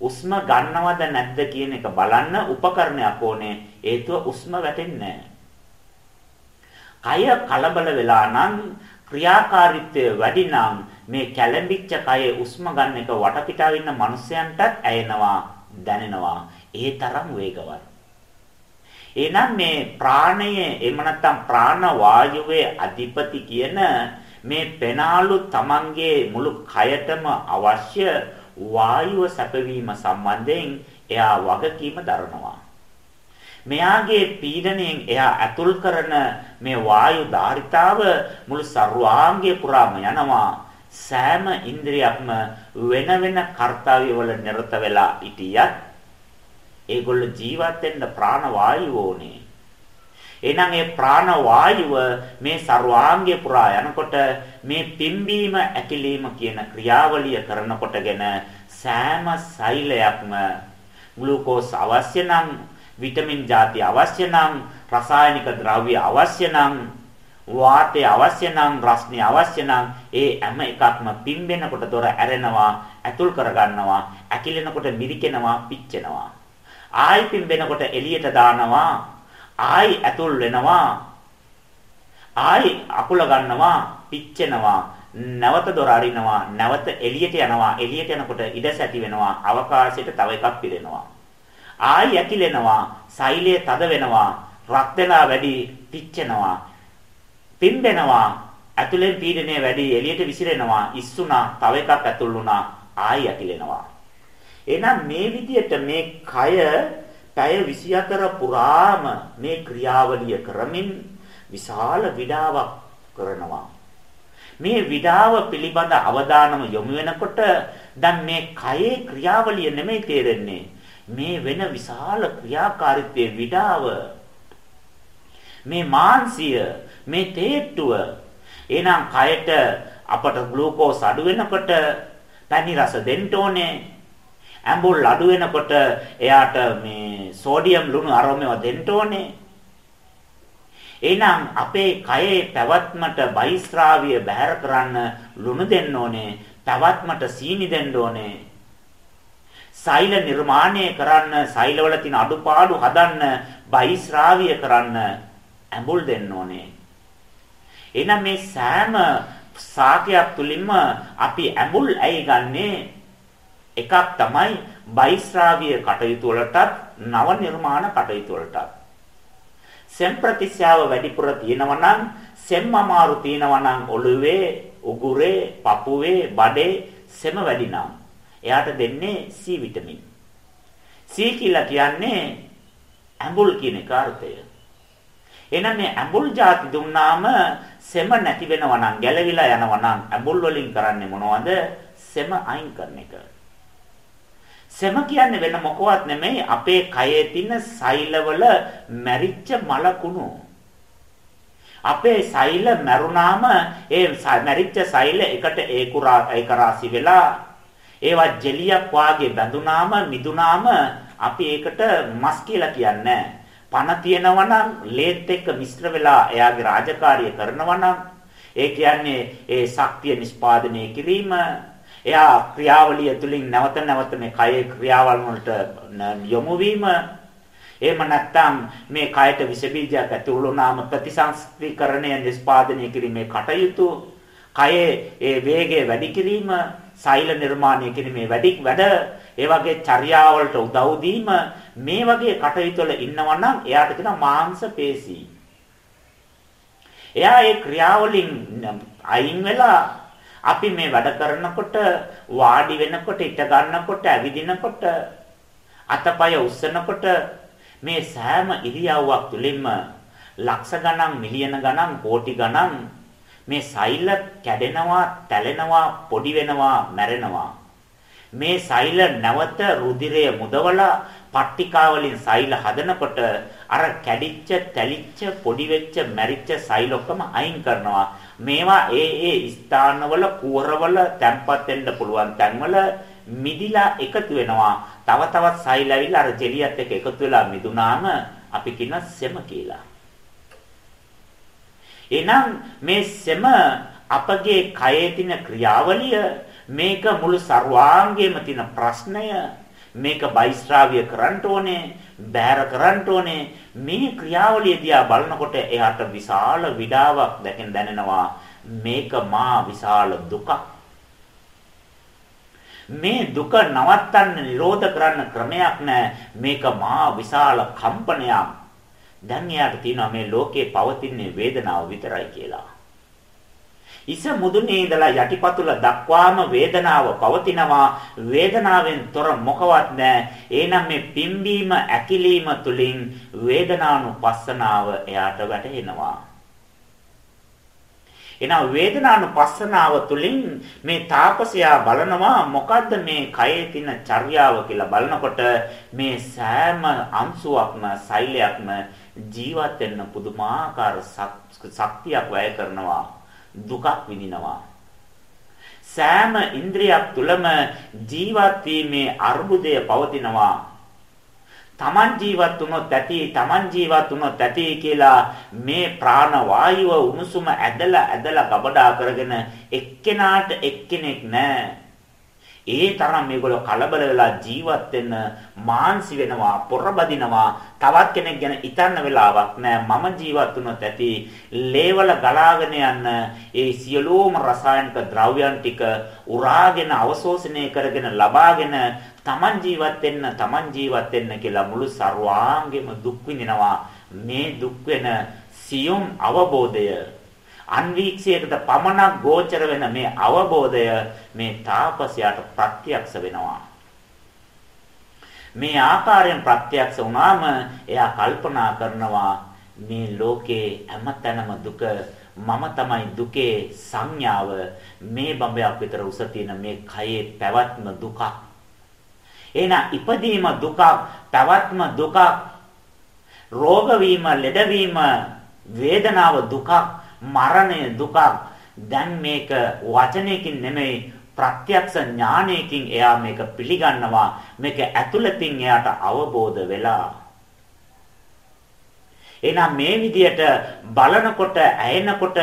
උස්ම ගන්නවද නැද්ද කියන එක බලන්න උපකරණයක් ඕනේ. හේතුව උස්ම වැටෙන්නේ කය කලබල වෙලා නම් ක්‍රියාකාරීත්වය වැඩි නම් මේ කැළඹිච්ච කයේ උස්ම ගන්න එක වටපිටාව ඉන්න මිනිසයන්ටත් ඇයෙනවා දැනෙනවා. ඒ තරම් වේගවත්. එහෙනම් මේ ප්‍රාණය එහෙම නැත්නම් ප්‍රාණ වායුවේ අධිපති කියන මේ පෙනාලු තමන්ගේ මුළු කයටම අවශ්‍ය වායුව සැපවීම සම්බන්ධයෙන් එයා වගකීම දරනවා මෙයාගේ පීඩණයෙන් එයා ඇතුල් කරන මේ වායු ධාරිතාව මුළු සර්වාංගය පුරාම යනවා සෑම ඉන්ද්‍රියක්ම වෙන වෙන කාර්යවල නිරත වෙලා ඉතියත් ඒගොල්ල ජීවත් වෙන්න ප්‍රාණ වායුව ඕනේ. එහෙනම් ඒ ප්‍රාණ වායුව මේ ਸਰවාංගය පුරා යනකොට මේ පිම්බීම ඇකිලීම කියන ක්‍රියාවලිය කරනකොටගෙන සෑම සෛලයක්ම ග්ලූකෝස් අවශ්‍ය නම් විටමින් ಜಾති අවශ්‍ය නම් රසායනික ද්‍රව්‍ය අවශ්‍ය නම් වාතය අවශ්‍ය නම් රස්නේ අවශ්‍ය නම් ඒ හැම එකක්ම පිම්බෙනකොට දොර ඇරෙනවා ඇතුල් කරගන්නවා ඇකිලෙනකොට මිරිකෙනවා පිච්චෙනවා. ආයි පිම්බෙනකොට එළියට දානවා. ආයි ඇතුල් වෙනවා. ආයි අකුල ගන්නවා පිච්චෙනවා. නැවත දොර අරිනවා නැවත එළියට යනවා. එළියට යනකොට ඉඩ සැටි වෙනවා අවකාශයට තව එකක් පිරෙනවා. ආයි ඇකිලෙනවා සෛලය තද වෙනවා රත් වෙලා වැඩි පිච්චෙනවා. පිම්බෙනවා ඇතුලෙන් පීඩනය වැඩි එළියට විසිරෙනවා ඉස්සුනා තව එකක් ඇතුල් වුණා ආයි ඇකිලෙනවා. එහෙනම් මේ විදිහට මේ කය පැය 24 පුරාම මේ ක්‍රියාවලිය කරමින් විශාල විඩාවක් කරනවා. මේ විඩාව පිළිබඳ අවධානම යොමු වෙනකොට දැන් මේ කයේ ක්‍රියාවලිය නෙමෙයි තේරෙන්නේ. මේ වෙන විශාල ක්‍රියාකාරීත්වයේ විඩාව මේ මාංශය මේ තේට්ටුව එහෙනම් කයට අපට ග්ලූකෝස් අඩු වෙනකොට පැණි රස දෙන්න ඕනේ ඇඹුල් අඩු වෙනකොට එයාට මේ සෝඩියම් ලුණු අරෝමේව දෙන්න ඕනේ. එහෙනම් අපේ කයේ පැවැත්මට බයිස්ත්‍රාවිය බැහැර කරන්න ලුණු දෙන්න ඕනේ. පැවැත්මට සීනි දෙන්න ඕනේ. සෛල නිර්මාණය කරන්න සෛලවල තියෙන අඩුපාඩු හදන්න බයිස්ත්‍රාවිය කරන්න ඇඹුල් දෙන්න ඕනේ. එහෙනම් මේ සෑම සාකයක් තුලින්ම අපි ඇඹුල් ඇයි ගන්නේ එකක් තමයි බයිස්රාවිය කටයුතු වලටත් නව නිර්මාණ කටයුතු වලටත්. සෙම් ප්‍රතිශාව වැඩිපුර තියෙනවා නම් සෙම් අමාරු තියෙනවා නම් ඔළුවේ උගුරේ පපුවේ බඩේ සෙම වැඩි නම් එයාට දෙන්නේ C විටමින් C කියලා කියන්නේ ඇඹුල් කියන එක අර්ථය. එහෙනම් මේ ඇඹුල් ಜಾති දුන්නාම සෙම නැති වෙනවා නම් ගැලවිලා යනවා නම් ඇඹුල් වලින් කරන්නේ මොනවද? සෙම අයින් කරන එක. සෙම කියන්නේ වෙන මොකවත් නෙමෙයි අපේ කයේ තියෙන සෛලවල මැරිච්ච මලකුණු. අපේ සෛල මැරුණාම ඒ මැරිච්ච සෛල එකට ඒකුරා ඒකරාසි වෙලා ඒවා ජෙලියක් වාගේ බැඳුනාම මිදුනාම අපි ඒකට මස් කියලා කියන්නේ පණ තියෙනවා නම් ලේත් එක්ක මිශ්‍ර වෙලා එයාගේ රාජකාරිය කරනවා නම් ඒ කියන්නේ ඒ ශක්තිය නිෂ්පාදනය කිරීම එයා ක්‍රියාවලිය තුළින් නැවත නැවත මේ කයේ ක්‍රියාවල් වලට යොමු වීම. එහෙම නැත්නම් මේ කයට විස බීජයක් ඇතුළු වුණාම ප්‍රතිසංස්කෘතිකරණය නිෂ්පාදනය කිරීමේ කටයුතු කයේ ඒ වේගය වැඩි කිරීම සෛල නිර්මාණය කිරීමේ වැඩි වැඩ ඒ වගේ චර්යාවලට උදව් දීම මේ වගේ කටයුතු වල ඉන්නවා නම් එයාට කියන මාංශ පේශී. එයා ඒ ක්‍රියාවලින් අයින් වෙලා අපි මේ වැඩ කරනකොට වාඩි වෙනකොට ඉට ගන්නකොට ඇවිදිනකොට අතපය උස්සනකොට මේ සෑම ඉරියව්වක් තුළින්ම ලක්ෂ ගණන් මිලියන ගණන් කෝටි ගණන් මේ සෛල කැඩෙනවා තැලෙනවා පොඩි වෙනවා මැරෙනවා. මේ සෛල නැවත රුධිරය මුදවලා පට්ටිකා වලින් සෛල හදනකොට අර කැඩිච්ච තැලිච්ච පොඩි වෙච්ච මැරිච්ච සෛල ඔක්කොම අයින් කරනවා. මේවා ඒ ඒ ස්ථානවල කුවරවල තැම්පත් වෙන්න පුළුවන් තැන්වල මිදිලා එකතු වෙනවා. තව තවත් සෛල ඇවිල්ලා අර ජෙලියත් එක්ක එකතු වෙලා මිදුනාම අපි කියන සෙම කියලා. එහෙනම් මේ සෙම අපගේ කයේ තියෙන ක්‍රියාවලිය මේක මුළු ਸਰවාංගයේම තියෙන ප්‍රශ්නය මේක බයිස්ත්‍රාවිය කරන්න ඕනේ බෑර කරන්න ඕනේ. මේ ක්‍රියාවලිය දිහා බලනකොට එයාට විශාල විඩාවක් දැකෙන් දැනෙනවා. මේක මා විශාල දුකක්. මේ දුක නවත්තන්න නිරෝධ කරන්න ක්‍රමයක් නැහැ මේක මා විශාල කම්පනයක්. දැන් එයාට තියෙනවා මේ ලෝකේ පවතින වේදනාව විතරයි කියලා. ඉස මුදුනේ ඉඳලා යටිපතුල දක්වාම වේදනාව පවතිනවා. වේදනාවෙන් තොර මොකවත් නැහැ. එහෙනම් මේ පිම්බීම ඇකිලීම තුලින් වේදනානුපස්සනාව එයාට වැටහෙනවා. එහෙනම් වේදනානුපස්සනාව තුළින් මේ තාපසයා බලනවා මොකද්ද මේ කයේ තියෙන චර්යාව කියලා බලනකොට මේ සෑම අංශුවක්ම සෛලයක්ම ජීවත් වෙන්න පුදුමාකාර ශක්තියක් වැය කරනවා. දුකක් විඳිනවා. සෑම ඉන්ද්‍රියක් තුළම ජීවත් වීමේ අර්බුදය පවතිනවා. Taman ජීවත් වුණොත් ඇති Taman ජීවත් වුණොත් ඇති කියලා මේ ප්‍රාණ වායුව උණුසුම ඇදලා ඇදලා ගබඩා කරගෙන එක්කෙනාට එක්කෙනෙක් නැහැ ඒ තරම් මේගොල්ලෝ කලබල වෙලා ජීවත් වෙන්න මාන්සි වෙනවා පොරබදිනවා. තවත් කෙනෙක් ගැන හිතන්න වෙලාවක් නැහැ මම ජීවත් වුණොත් ඇති ලේවල ගලාගෙන යන ඒ සියලුම රසායනික ද්‍රව්‍යයන් ටික උරාගෙන අවශෝෂණය කරගෙන ලබාගෙන Taman ජීවත් වෙන්න Taman ජීවත් වෙන්න කියලා මුළු ਸਰවාංගෙම දුක් විඳිනවා. මේ දුක් වෙන සියුම් අවබෝධය අන්වීක්ෂයකට පමණක් ගෝචර වෙන මේ අවබෝධය මේ තාපසයාට ප්‍රත්‍යක්ෂ වෙනවා. මේ ආකාරයෙන් ප්‍රත්‍යක්ෂ වුණාම එයා කල්පනා කරනවා මේ ලෝකේ හැමතැනම දුක මම තමයි දුකේ සංඥාව මේ බඹයක් විතර උස තියෙන මේ කයේ පැවැත්ම දුකක් එහෙනම් ඉපදීම දුකක් පැවැත්ම දුකක් රෝග වීම ලෙඩ වීම වේදනාව දුකක් මරණය දුකක්. දැන් මේක වචනයකින් නෙමෙයි ප්‍රත්‍යක්ෂ ඥානයකින් එයා මේක පිළිගන්නවා. මේක ඇතුළතින් එයාට අවබෝධ වෙලා. එහෙනම් මේ විදියට බලනකොට ඇයෙනකොට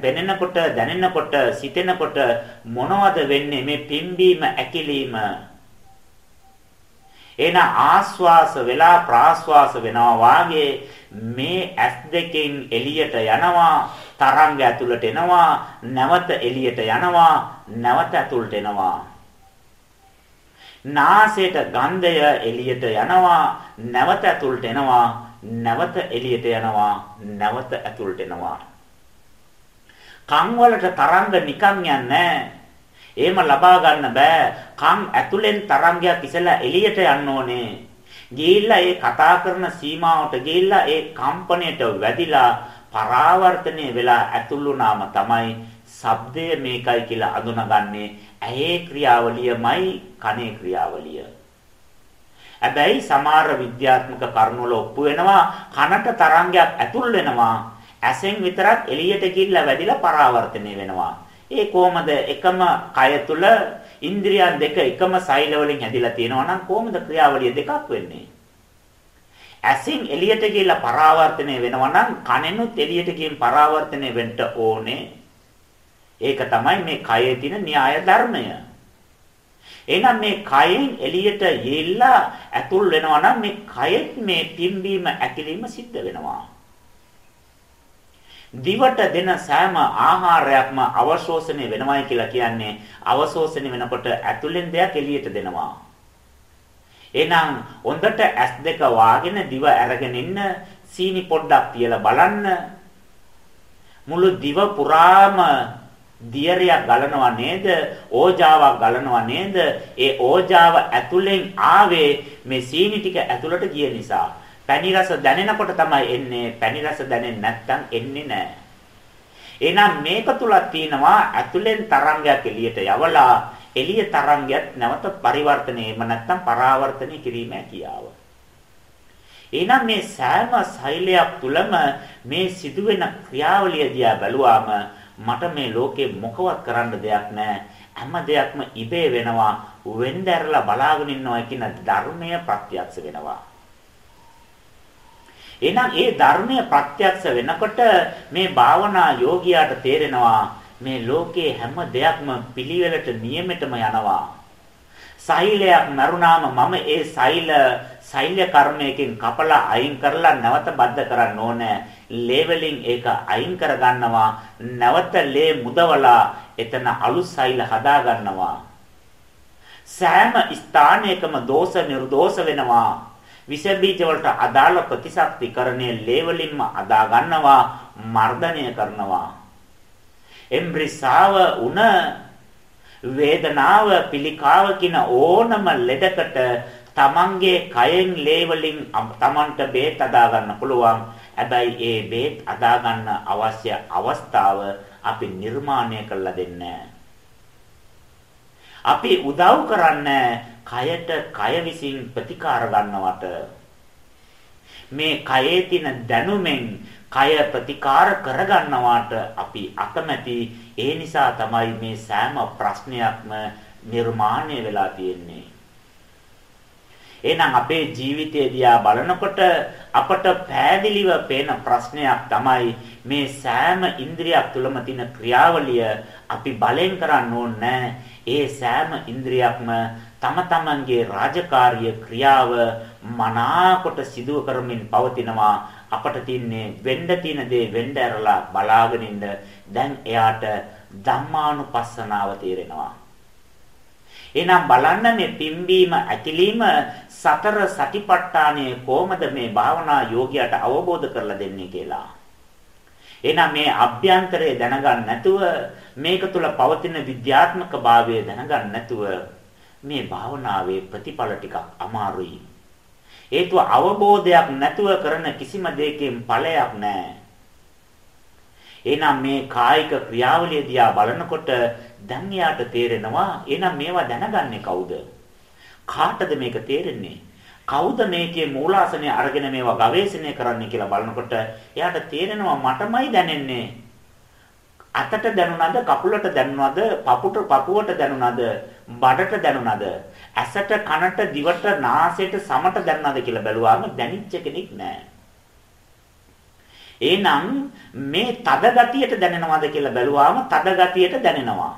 පෙනෙනකොට දැනෙනකොට සිතෙනකොට මොනවද වෙන්නේ? මේ පිම්බීම ඇකිලිම. එන ආස්වාස වෙලා ප්‍රාස්වාස වෙනවා වාගේ මේ ඇස් දෙකෙන් එළියට යනවා තරංග ඇතුළට එනවා නැවත එළියට යනවා නැවත ඇතුළට එනවා. නාසයට ගන්ධය එළියට යනවා නැවත ඇතුළට එනවා නැවත එළියට යනවා නැවත ඇතුළට එනවා. කන් වලට තරංග නිකන් යන්නේ එහෙම ලබා ගන්න බෑ කන් ඇතුලෙන් තරංගයක් ඉසලා එළියට යන්න ඕනේ ගිහිල්ලා ඒ කතා කරන සීමාවට ගිහිල්ලා ඒ කම්පණයට වැදිලා පරාවර්තනය වෙලා ඇතුළුනාම තමයි ශබ්දය මේකයි කියලා අඳුනගන්නේ ඇහි ක්‍රියාවලියමයි කනේ ක්‍රියාවලිය. හැබැයි සමහර විද්‍යාත්මක කරුණු වල ඔප්පු වෙනවා කනට තරංගයක් ඇතුල් වෙනවා ඇසෙන් විතරක් එළියට ගිහිල්ලා වැදිලා පරාවර්තනය වෙනවා. ඒ කොහමද එකම කය තුල ඉන්ද්‍රියන් දෙක එකම සෛල වලින් හැදිලා තියෙනවා නම් කොහොමද ක්‍රියාවලිය දෙකක් වෙන්නේ? ඇසින් එළියට ගිහිල්ලා පරාවර්තනය වෙනවා නම් කනෙනුත් එළියට ගිහින් පරාවර්තනය වෙන්න ඕනේ. ඒක තමයි මේ කයේ තියෙන න්‍යාය ධර්මය. එහෙනම් මේ කයෙන් එළියට යෙල්ලා ඇතුල් වෙනවා නම් මේ කයෙත් මේ පිම්බීම ඇකිලිම සිද්ධ වෙනවා. දිවට දෙන සෑම ආහාරයක්ම අවශෝෂණය වෙනවයි කියලා කියන්නේ අවශෝෂණය වෙනකොට ඇතුලෙන් දෙයක් එළියට දෙනවා. එහෙනම් හොඳට S2 වාගෙන දිව අරගෙන ඉන්න සීනි පොඩ්ඩක් තියලා බලන්න. මුළු දිව පුරාම දියරයක් ගලනවා නේද? ඕජාවක් ගලනවා නේද? ඒ ඕජාව ඇතුලෙන් ආවේ මේ සීනි ටික ඇතුලට ගිය නිසා. පැණි රස දැනෙනකොට තමයි එන්නේ පැණි රස දැනෙන්නේ නැත්නම් එන්නේ නැහැ එහෙනම් මේක තුලක් තියෙනවා ඇතුලෙන් තරංගයක් එළියට යවලා එළිය තරංගයත් නැවත පරිවර්තනය එහෙම නැත්නම් පරාවර්තනය කිරීම හැකියාව. එහෙනම් මේ සෑම සෛලයක් තුලම මේ සිදුවෙන ක්‍රියාවලිය දිහා බැලුවාම මට මේ ලෝකේ මොකවත් කරන්න දෙයක් නැහැ. හැම දෙයක්ම ඉබේ වෙනවා. වෙන්දැරලා බලාගෙන ඉන්නවා කියන ධර්මය ප්‍රත්‍යක්ෂ වෙනවා. එහෙනම් ඒ ධර්මය ප්‍රත්‍යක්ෂ වෙනකොට මේ භාවනා යෝගියාට තේරෙනවා මේ ලෝකයේ හැම දෙයක්ම පිළිවෙලට නියමෙටම යනවා. සෛලයක් මරුණාම මම ඒ සෛල සෛල්‍ය කර්මයකින් කපලා අයින් කරලා නැවත බද්ධ කරන්න ඕනේ. ලේ වලින් ඒක අයින් කර ගන්නවා. නැවත ලේ මුදවලා එතන අලුත් සෛල හදා ගන්නවා. සෑම ස්ථානයකම දෝෂ නිර්දෝෂ වෙනවා. විස බීජ වලට අදාළ ප්‍රතිශක්තිකරණය ලේ වලින්ම අදා ගන්නවා මර්ධනය කරනවා එම්බ්‍රිසාව උන වේදනාව පිළිකාව කින ඕනම ලෙඩකට තමන්ගේ කයෙන් ලේ වලින් තමන්ට බේත් අදා ගන්න පුළුවන්. හැබැයි ඒ බේත් අදා ගන්න අවශ්‍ය අවස්ථාව අපි නිර්මාණය කළා දෙන්නේ අපි උදව් කරන්නේ කයට කය විසින් ප්‍රතිකාර ගන්නවට. මේ කයේ තියෙන දැනුමෙන් කය ප්‍රතිකාර කරගන්නවාට අපි අකමැති. ඒ නිසා තමයි මේ සෑම ප්‍රශ්නයක්ම නිර්මාණය වෙලා තියෙන්නේ. එහෙනම් අපේ ජීවිතය දිහා බලනකොට අපට පෑදිලිව පේන ප්‍රශ්නයක් තමයි මේ සෑම ඉන්ද්‍රියක් තුළම තියෙන ක්‍රියාවලිය අපි බලෙන් කරන්න ඕනේ. ඒ සෑම ඉන්ද්‍රියක්ම තම තමන්ගේ රාජකාරිය ක්‍රියාව මනාකොට සිදුව කරමින් පවතිනවා. අපට තියන්නේ වෙන්න තියෙන දේ වෙන්න ඇරලා බලාගෙන ඉන්න. දැන් එයාට ධම්මානුපස්සනාව තේරෙනවා. එහෙනම් බලන්න මේ පිම්බීම ඇකිලිම සතර සටිපට්ඨානයේ කොහොමද මේ භාවනා යෝගියට අවබෝධ කරලා දෙන්නේ කියලා. එහෙනම් මේ අභ්‍යන්තරය දැනගන්න නැතුව මේක තුල පවතින විද්‍යාත්මක භාවය දැනගන්න නැතුව මේ භාවනාවේ ප්‍රතිඵල ටිකක් අමාරුයි. හේතුව අවබෝධයක් නැතුව කරන කිසිම දෙයකින් ඵලයක් නැහැ. එහෙනම් මේ කායික ක්‍රියාවලිය දිහා බලනකොට දැන් එයාට තේරෙනවා එහෙනම් මේවා දැනගන්නේ කවුද? කාටද මේක තේරෙන්නේ? කවුද මේකේ මූලාසනය අරගෙන මේවා ගවේෂණය කරන්න කියලා බලනකොට එයාට තේරෙනවා මටමයි දැනෙන්නේ. අතට දැනුණාද කකුලට දැනුණාද පපුට පපුවට දැනුණාද බඩට දැනුණාද ඇසට කනට දිවට නාසයට සමට දැනුණාද කියලා බැලුවාම දැනිච්ච කෙනෙක් නැහැ. එහෙනම් මේ තද ගතියට දැනෙනවද කියලා බැලුවාම තද ගතියට දැනෙනවා.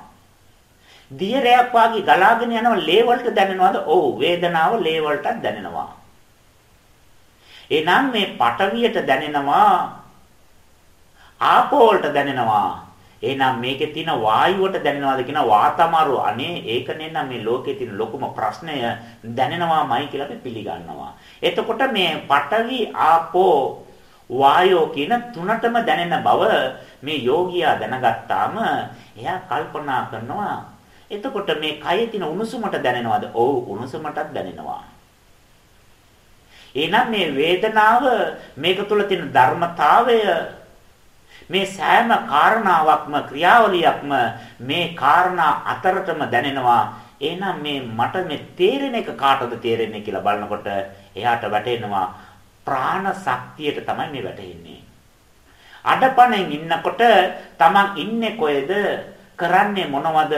දියරයක් වාගේ ගලාගෙන යනවා ලේ වලට දැනෙනවද? ඔව් වේදනාව ලේ වලටත් දැනෙනවා. එනම් මේ පටවියට දැනෙනවා ආපෝ වලට දැනෙනවා. එහෙනම් මේකේ තියෙන වායුවට දැනෙනවද කියන වාතමාරු අනේ ඒක නෙන්න මේ ලෝකේ තියෙන ලොකුම ප්‍රශ්නය දැනෙනවාමයි කියලා අපි පිළිගන්නවා. එතකොට මේ පඨවි ආපෝ වායෝ කියන තුනටම දැනෙන බව මේ යෝගියා දැනගත්තාම එයා කල්පනා කරනවා එතකොට මේ කයේ තියෙන උණුසුමට දැනෙනවද? ඔව් උණුසුමටත් දැනෙනවා. එහෙනම් මේ වේදනාව මේක තුළ තියෙන ධර්මතාවය මේ සෑම කාරණාවක්ම ක්‍රියාවලියක්ම මේ කාරණා අතරතම දැනෙනවා. එහෙනම් මේ මට මේ තේරෙන එක කාටද තේරෙන්නේ කියලා බලනකොට එයාට වැටෙනවා ප්‍රාණ ශක්තියට තමයි මේ වැටෙන්නේ. අඩපණෙන් ඉන්නකොට Taman ඉන්නේ කොහෙද? කරන්නේ මොනවද?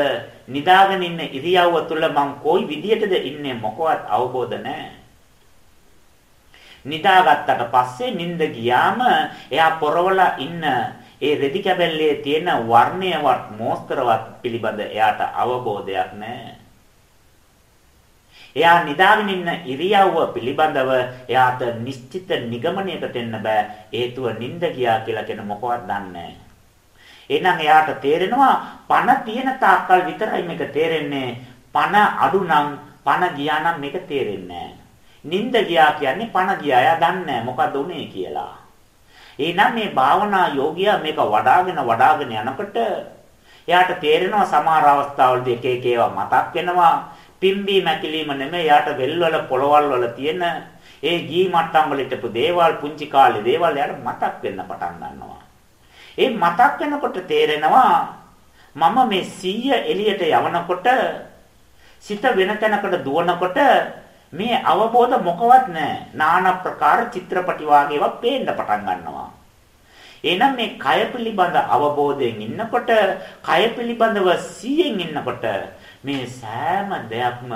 නිදාගෙන ඉන්න ඉරියව්ව තුළ මං කොයි විදියටද ඉන්නේ මොකවත් අවබෝධ නැහැ. නිදාගත්තට පස්සේ නිින්ද ගියාම එයා පොරවලා ඉන්න ඒ රෙදි කැබැල්ලේ තියෙන වර්ණයවත් මෝස්තරවත් පිළිබඳ එයාට අවබෝධයක් නැහැ. එයා නිදාගෙන ඉන්න ඉරියව්ව පිළිබඳව එයාට නිශ්චිත නිගමනයකට එන්න බෑ. හේතුව නිින්ද ගියා කියලා කියන මොකවත් දන්නේ නැහැ. එහෙනම් එයාට තේරෙනවා පණ තියෙන තාක්කල් විතරයි මේක තේරෙන්නේ. පණ අඩු නම් පණ ගියා නම් මේක තේරෙන්නේ නින්ද ගියා කියන්නේ පණ ගියා. එයා දන්නේ මොකද උනේ කියලා. එහෙනම් මේ භාවනා යෝගියා මේක වඩාගෙන වඩාගෙන යනකොට එයාට තේරෙනවා සමහර අවස්ථාවලදී එක එක ඒවා මතක් වෙනවා. පිම්බී මැකිලිම නෙමෙයි එයාට වෙල්වල පොළවල් වල තියෙන ඒ ගී මට්ටම් වල හිටපු දේවල් පුංචි කාලේ දේවල් එයාට මතක් වෙන්න පටන් ගන්නවා. ඒ මතක් වෙනකොට තේරෙනවා මම මේ 100 එළියට යවනකොට සිත වෙන තැනකට දුවනකොට මේ අවබෝධ මොකවත් නැහැ. নানা ප්‍රකාර චිත්‍රපටි වාගේවා පේන්න පටන් ගන්නවා. එහෙනම් මේ කය පිළිබඳ අවබෝධයෙන් ඉන්නකොට කය පිළිබඳව 100න් ඉන්නකොට මේ සෑම දෙයක්ම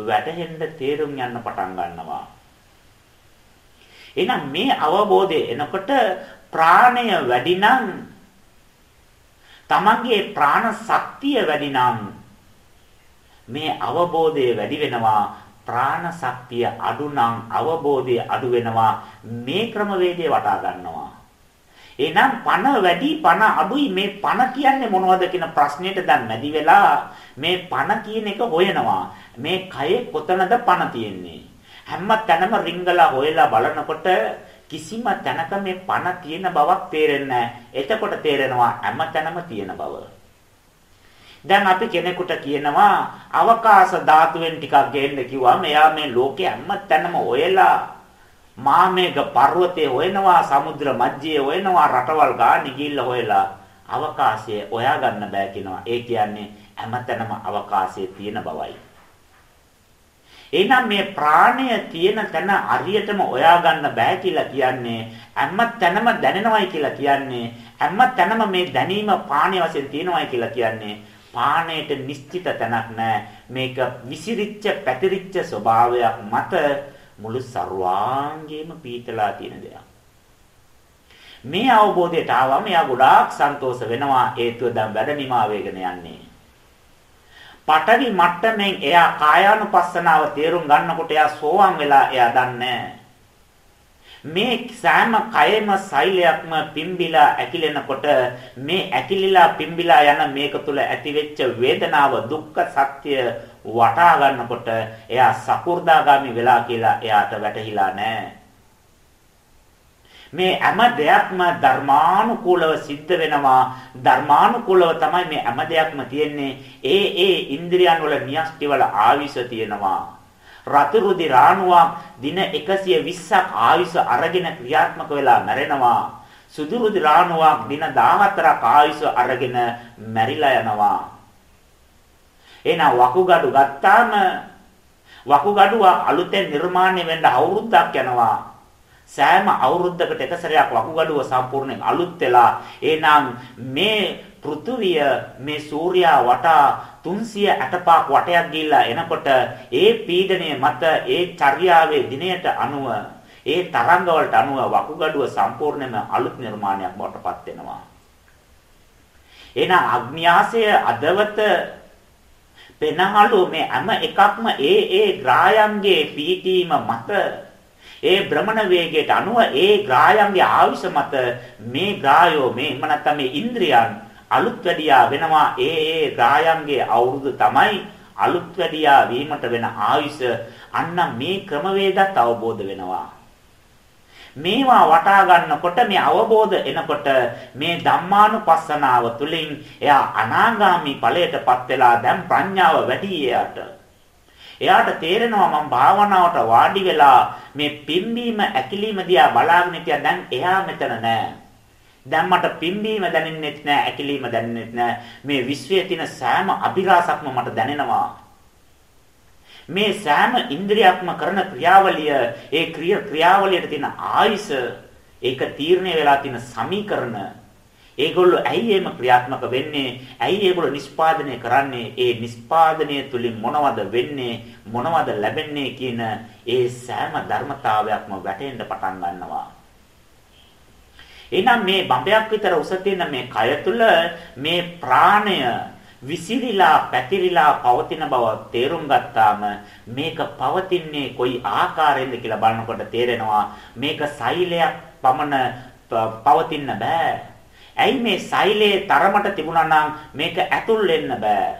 වැටහෙන්න තේරුම් යන්න පටන් ගන්නවා. එහෙනම් මේ අවබෝධය එනකොට ප්‍රාණය වැඩි නම් තමන්ගේ ප්‍රාණ ශක්තිය වැඩි නම් මේ අවබෝධය වැඩි වෙනවා ප්‍රාණ ශක්තිය අඩු නම් අවබෝධය අඩු වෙනවා මේ ක්‍රමවේදය වටා ගන්නවා. එහෙනම් පණ වැඩි පණ අඩුයි. මේ පණ කියන්නේ මොනවද කියන ප්‍රශ්නෙට දැන් මැදි වෙලා මේ පණ කියන එක හොයනවා. මේ කයේ කොතනද පණ තියෙන්නේ? හැම තැනම රිංගලා හොයලා බලනකොට කිසිම තැනක මේ පණ තියෙන බවක් තේරෙන්නේ එතකොට තේරෙනවා හැමතැනම තියෙන බව. දැන් අපි කෙනෙකුට කියනවා අවකාශ ධාතුවෙන් ටිකක් ගේන්න කිව්වම එයා මේ ලෝකේ හැමතැනම හොයලා මාමේඝ පර්වතයේ හොයනවා සමුද්‍ර මැජ්ජේ හොයනවා රටවල් ගානි ගිහිල්ලා හොයලා අවකාශය හොයා ගන්න බෑ කියනවා. ඒ කියන්නේ හැමතැනම අවකාශයේ තියෙන බවයි. එහෙනම් මේ ප්‍රාණය තියෙන තැන අරියටම හොයා ගන්න බෑ කියලා කියන්නේ හැම තැනම දැනෙනවයි කියලා කියන්නේ හැම තැනම මේ දැනීම පාණ්‍ය වශයෙන් තියෙනවයි කියලා කියන්නේ පාණයට නිශ්චිත තැනක් නැහැ මේක විසිරිච්ච පැතිරිච්ච ස්වභාවයක් මත මුළු ਸਰවාංගේම පීතලා තියෙන දෙයක්. මේ අවබෝධයට ආවම එයා ගොඩාක් සන්තෝෂ වෙනවා. හේතුව දැන් වැඩ නිමා වේගන යන්නේ. පඨවි මට්ටමින් එයා කායානුපස්සනාව තේරුම් ගන්නකොට එයා සෝවාන් වෙලා එයා දන්නේ මේ සෑම කයෙම සෛලයක්ම පිම්බිලා ඇකිලෙනකොට මේ ඇකිලිලා පිම්බිලා යන මේක තුල ඇතිවෙච්ච වේදනාව දුක්ඛ සත්‍ය වටා ගන්නකොට එයා සකු르දාගාමි වෙලා කියලා එයාට වැටහිලා නැහැ මේ හැම දෙයක්ම ධර්මානුකූලව සිද්ධ වෙනවා. ධර්මානුකූලව තමයි මේ හැම දෙයක්ම තියෙන්නේ. ඒ ඒ ඉන්ද්‍රියන් වල න්‍යෂ්ටි වල ආවිස තියෙනවා. රතුරුදි රාණුවක් දින 120ක් ආයුෂ අරගෙන ක්‍රියාත්මක වෙලා මැරෙනවා. සුදුරුදි රාණුවක් දින 14ක් ආයුෂ අරගෙන මැරිලා යනවා. එහෙනම් වකුගඩු ගත්තාම වකුගඩුව අලුතෙන් නිර්මාණය වෙන්න අවුරුද්දක් යනවා. සෑම අවුරුද්දකට එක සැරයක් වකුගඩුව සම්පූර්ණයෙන් අලුත් වෙලා එහෙනම් මේ පෘථුවිය මේ සූර්යා වටා 365ක් වටයක් ගිහිල්ලා එනකොට ඒ පීඩනය මත ඒ චර්යාවේ දිනයට අනුව ඒ තරංග වලට අනුව වකුගඩුව සම්පූර්ණයෙන්ම අලුත් නිර්මාණයක් බවට පත් වෙනවා. එහෙනම් අග්න්‍යාසය අදවත පෙනහළු මේ හැම එකක්ම ඒ ඒ ග්‍රායන්ගේ පීඨීම මත ඒ භ්‍රමණ වේගයට අනුව ඒ ග්‍රායන්ගේ ආවිෂ මත මේ ග්‍රායෝ මේ එහෙම නැත්නම් මේ ඉන්ද්‍රියන් අලුත් වැඩියා වෙනවා. ඒ ඒ ග්‍රායන්ගේ අවුරුදු තමයි අලුත් වැඩියා වීමට වෙන ආයුෂ. අන්න මේ ක්‍රමවේදත් අවබෝධ වෙනවා. මේවා වටා ගන්නකොට මේ අවබෝධ එනකොට මේ ධම්මානුපස්සනාව තුළින් එයා අනාගාමි ඵලයටපත් වෙලා දැන් ප්‍රඥාව වැඩි එයාට එයාට තේරෙනවා මම භාවනාවට වාඩි වෙලා මේ පිම්බීම ඇකිලිම දිහා බලාගෙන හිටියා. දැන් එයා මෙතන නෑ. දැන් මට පිම්බීම දැනෙන්නෙත් නෑ ඇකිලිම දැනෙන්නෙත් නෑ. මේ විශ්වයේ තියෙන සෑම අභිලාෂක්ම මට දැනෙනවා. මේ සෑම ඉන්ද්‍රියක්ම කරන ක්‍රියාවලිය ඒ ක්‍රියාවලියට තියෙන ආයස ඒක තීරණය වෙලා තියෙන සමීකරණ ඒගොල්ලෝ ඇයි එහෙම ක්‍රියාත්මක වෙන්නේ? ඇයි ඒගොල්ලෝ නිෂ්පාදනය කරන්නේ? ඒ නිෂ්පාදනය තුලින් මොනවද වෙන්නේ? මොනවද ලැබෙන්නේ කියන ඒ සෑම ධර්මතාවයක්ම වැටෙන්න පටන් ගන්නවා. එහෙනම් මේ බඹයක් විතර උස තියෙන මේ කය තුල මේ ප්‍රාණය විසිරිලා පැතිරිලා පවතින බව තේරුම් ගත්තාම මේක පවතින්නේ කොයි ආකාරයෙන්ද කියලා බලනකොට තේරෙනවා මේක සෛලයක් පමණ පවතින්න බෑ ඇයි මේ සෛලයේ තරමට තිබුණා නම් මේක ඇතුල් වෙන්න බෑ.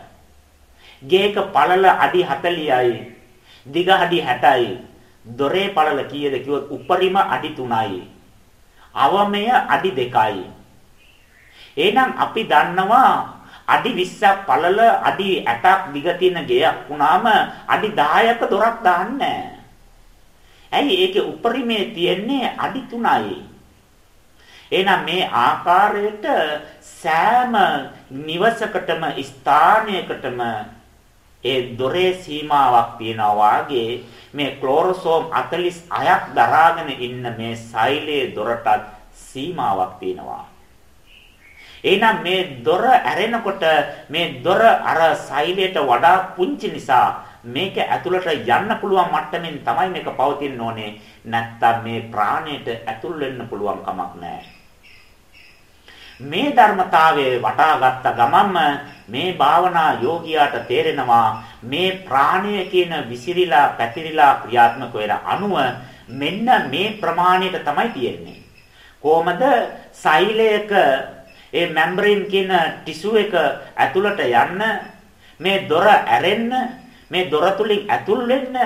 ගේක පළල අඩි 40යි. දිග අඩි 60යි. දොරේ පළල කීයද කිව්වොත් උපරිම අඩි 3යි. අවමය අඩි 2යි. එහෙනම් අපි දන්නවා අඩි 20ක් පළල අඩි 8ක් දිග තියෙන ගෙයක් වුණාම අඩි 10ක දොරක් දාන්නේ ඇයි ඒකේ උපරිමයේ තියෙන්නේ අඩි 3යි. එහෙනම් මේ ආකාරයට සෑම නිවසකටම ස්ථානයකටම ඒ දොරේ සීමාවක් තියනවා වාගේ මේ ක්ලෝරෝසෝම් 46ක් දරාගෙන ඉන්න මේ සෛලයේ දොරටත් සීමාවක් තියෙනවා. එහෙනම් මේ දොර ඇරෙනකොට මේ දොර අර සෛලයට වඩා පුංචි නිසා මේක ඇතුළට යන්න පුළුවන් මට්ටමින් තමයි මේක පවතින්න ඕනේ. නැත්තම් මේ ප්‍රාණයට ඇතුල් වෙන්න පුළුවන් කමක් නැහැ. මේ ධර්මතාවයේ වටාගත්ත ගමන්ම මේ භාවනා යෝගියාට තේරෙනවා මේ ප්‍රාණය කියන විසිරිලා පැතිරිලා ක්‍රියාත්මක වෙන අණුව මෙන්න මේ ප්‍රමාණයට තමයි තියෙන්නේ. කොහොමද සෛලයක ඒ මෙම්බ්‍රේන් කියන ටිෂු එක ඇතුළට යන්න මේ දොර ඇරෙන්න මේ දොර තුලින් ඇතුල් වෙන්න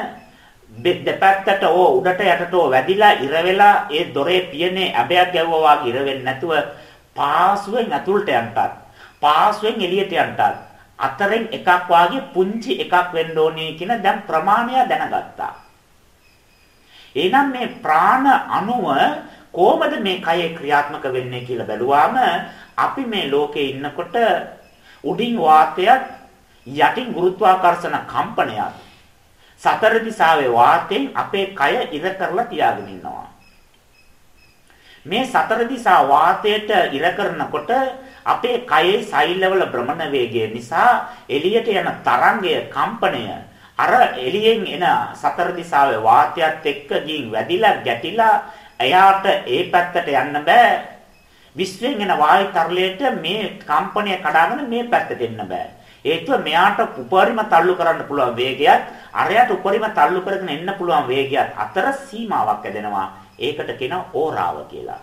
දෙපැත්තට ඕ උඩට යටට ඕ වැඩිලා ඉර වෙලා ඒ දොරේ පියනේ ඇබයක් ගැව්වා වගේ ඉර වෙන්නේ නැතුව පාසුවෙන් ඇතුළට යන්නත් පාසුවෙන් එළියට යන්නත් අතරින් එකක් වාගේ පුංචි එකක් වෙන්න ඕනේ කියන දැන් ප්‍රමාණය දැනගත්තා. එහෙනම් මේ ප්‍රාණ අණුව කොහොමද මේ කයේ ක්‍රියාත්මක වෙන්නේ කියලා බැලුවාම අපි මේ ලෝකේ ඉන්නකොට උඩින් වාතයත් යටින් ගුරුත්වාකර්ෂණ කම්පනයත් සතර දිශාවේ වාතයෙන් අපේ කය ඉර කරලා තියාගෙන ඉන්නවා. මේ සතර දිශා වාතයට ඉර කරනකොට අපේ කයේ සෛලවල භ්‍රමණ වේගය නිසා එළියට යන තරංගය කම්පනය අර එළියෙන් එන සතර දිශාවේ වාතයත් එක්ක ගින් වැදිලා ගැටිලා එයාට ඒ පැත්තට යන්න බෑ විශ්වයෙන් එන වායු තරලයට මේ කම්පනය කඩාගෙන මේ පැත්තට එන්න බෑ හේතුව මෙයාට උපරිම තල්ලු කරන්න පුළුවන් වේගයත් අරයට උපරිම තල්ලු කරගෙන එන්න පුළුවන් වේගයත් අතර සීමාවක් ඇදෙනවා. ඒකට කියනවා ඕරාව කියලා.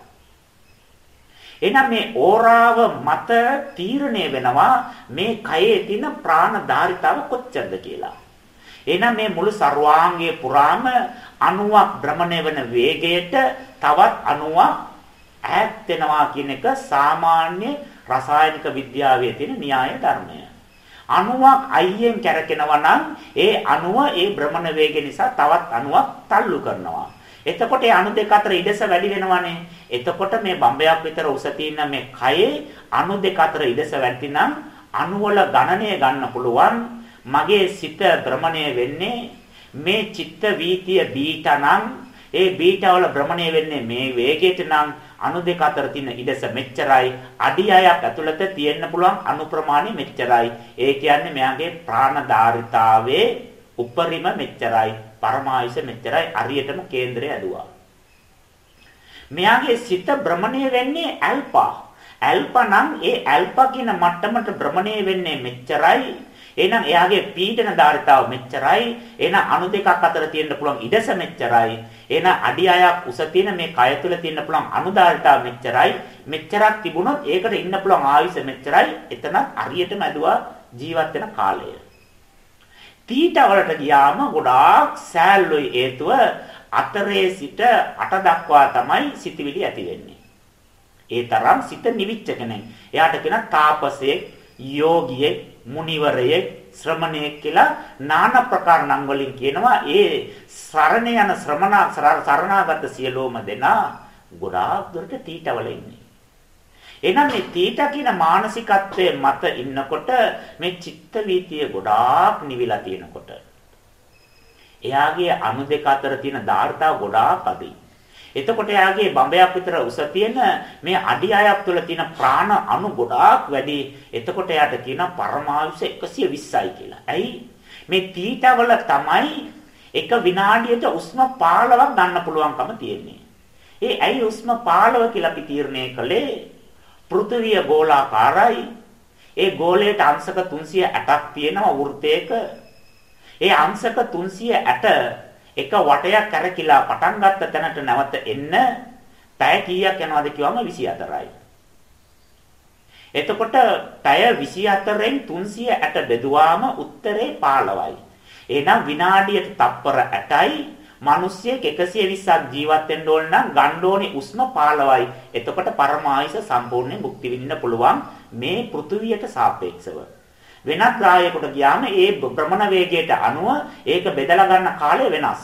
එහෙනම් මේ ඕරාව මත තීරණය වෙනවා මේ කයේ තියෙන ප්‍රාණධාරිතාව කොච්චරද කියලා. එහෙනම් මේ මුළු ਸਰවාංගයේ පුරාම අණුවක් භ්‍රමණය වෙන වේගයට තවත් අණුවක් ඈත් වෙනවා කියන එක සාමාන්‍ය රසායනික විද්‍යාවේ තියෙන න්‍යාය ධර්මය. අණුවක් අයියෙන් කැරකෙනවා නම් ඒ අණුව ඒ භ්‍රමණ වේගය නිසා තවත් අණුවක් තල්ලු කරනවා. එතකොට ඒ අණු දෙක අතර ඉඩස වැඩි වෙනවනේ. එතකොට මේ බම්බයක් විතර උස තියෙන මේ කයේ අණු දෙක අතර ඉඩස වැඩි නම් අණු වල ගණනය ගන්න පුළුවන්. මගේ සිත භ්‍රමණය වෙන්නේ මේ චිත්ත වීතිය බීටා නම් ඒ බීටා වල භ්‍රමණය වෙන්නේ මේ වේගයට නම් අණු දෙක අතර තියෙන ඉඩස මෙච්චරයි අඩියයක් ඇතුළත තියෙන්න පුළුවන් අණු ප්‍රමාණය මෙච්චරයි ඒ කියන්නේ මෙයාගේ ප්‍රාණධාරිතාවේ උපරිම මෙච්චරයි පරමායුෂ මෙච්චරයි අරියටම කේන්දරය ඇදුවා මෙයාගේ සිත භ්‍රමණය වෙන්නේ ඇල්පා ඇල්පා නම් ඒ ඇල්පා කියන මට්ටමට භ්‍රමණය වෙන්නේ මෙච්චරයි එහෙනම් එයාගේ පීඩන ධාරිතාව මෙච්චරයි. එහෙනම් අණු දෙකක් අතර තියෙන්න පුළුවන් ඉඩස මෙච්චරයි. එහෙනම් අඩි අයක් උස තියෙන මේ කය තුල තියෙන්න පුළුවන් අණු ධාරිතාව මෙච්චරයි. මෙච්චරක් තිබුණොත් ඒකට ඉන්න පුළුවන් ආයුෂ මෙච්චරයි. එතන හරියටම ඇදුවා ජීවත් වෙන කාලය. තීට වලට ගියාම ගොඩාක් සෑල්ලුයි හේතුව අතරේ සිට අට දක්වා තමයි සිතවිලි ඇති වෙන්නේ. ඒ තරම් සිත නිවිච්ච කෙනෙක්. එයාට කියන තාපසයේ යෝගියෙක් මුනිවරයෙක් ශ්‍රමණයෙක් කියලා নানা ප්‍රකාර නම් වලින් කියනවා ඒ සරණ යන ශ්‍රමණ සරණාගත සියලෝම දෙනා ගොඩාක් දුරට තීටවල ඉන්නේ. එහෙනම් මේ තීට කියන මානසිකත්වයේ මත ඉන්නකොට මේ චිත්ත වීතිය ගොඩාක් නිවිලා තියෙනකොට එයාගේ අණු දෙක අතර තියෙන ධාර්තාව ගොඩාක් අඩුයි. එතකොට එයාගේ බඹයක් විතර උස තියෙන මේ අඩි අයක් තුළ තියෙන ප්‍රාණ අණු ගොඩාක් වැඩි. එතකොට එයාට කියනවා පරමායුෂ 120යි කියලා. ඇයි? මේ තීටවල තමයි එක විනාඩියට උෂ්ම 15ක් ගන්න පුළුවන්කම තියෙන්නේ. ඒ ඇයි උෂ්ම 15 කියලා අපි තීරණය කළේ? පෘථිවිය ගෝලාකාරයි. ඒ ගෝලයට අංශක 380ක් තියෙනවා වෘත්තයක. ඒ අංශක 380 එක වටයක් කරකිලා පටන් ගත්ත තැනට නැවත එන්න පැය කීයක් යනවද කිව්වම 24යි. එතකොට පැය 24න් 360 බෙදුවාම උත්තරේ 15යි. එහෙනම් විනාඩියට තප්පර 8යි මිනිස්සෙක් 120ක් ජීවත් වෙන්න ඕන නම් ගන්න ඕනේ උෂ්ම 15යි. එතකොට පරමායස සම්පූර්ණයෙන් මුක්ති විඳින්න පුළුවන් මේ පෘථුවියට සාපේක්ෂව. වෙනත් ග්‍රහයකට ගියාම ඒ භ්‍රමණ වේගයට අනුව ඒක බෙදලා ගන්න කාලය වෙනස්.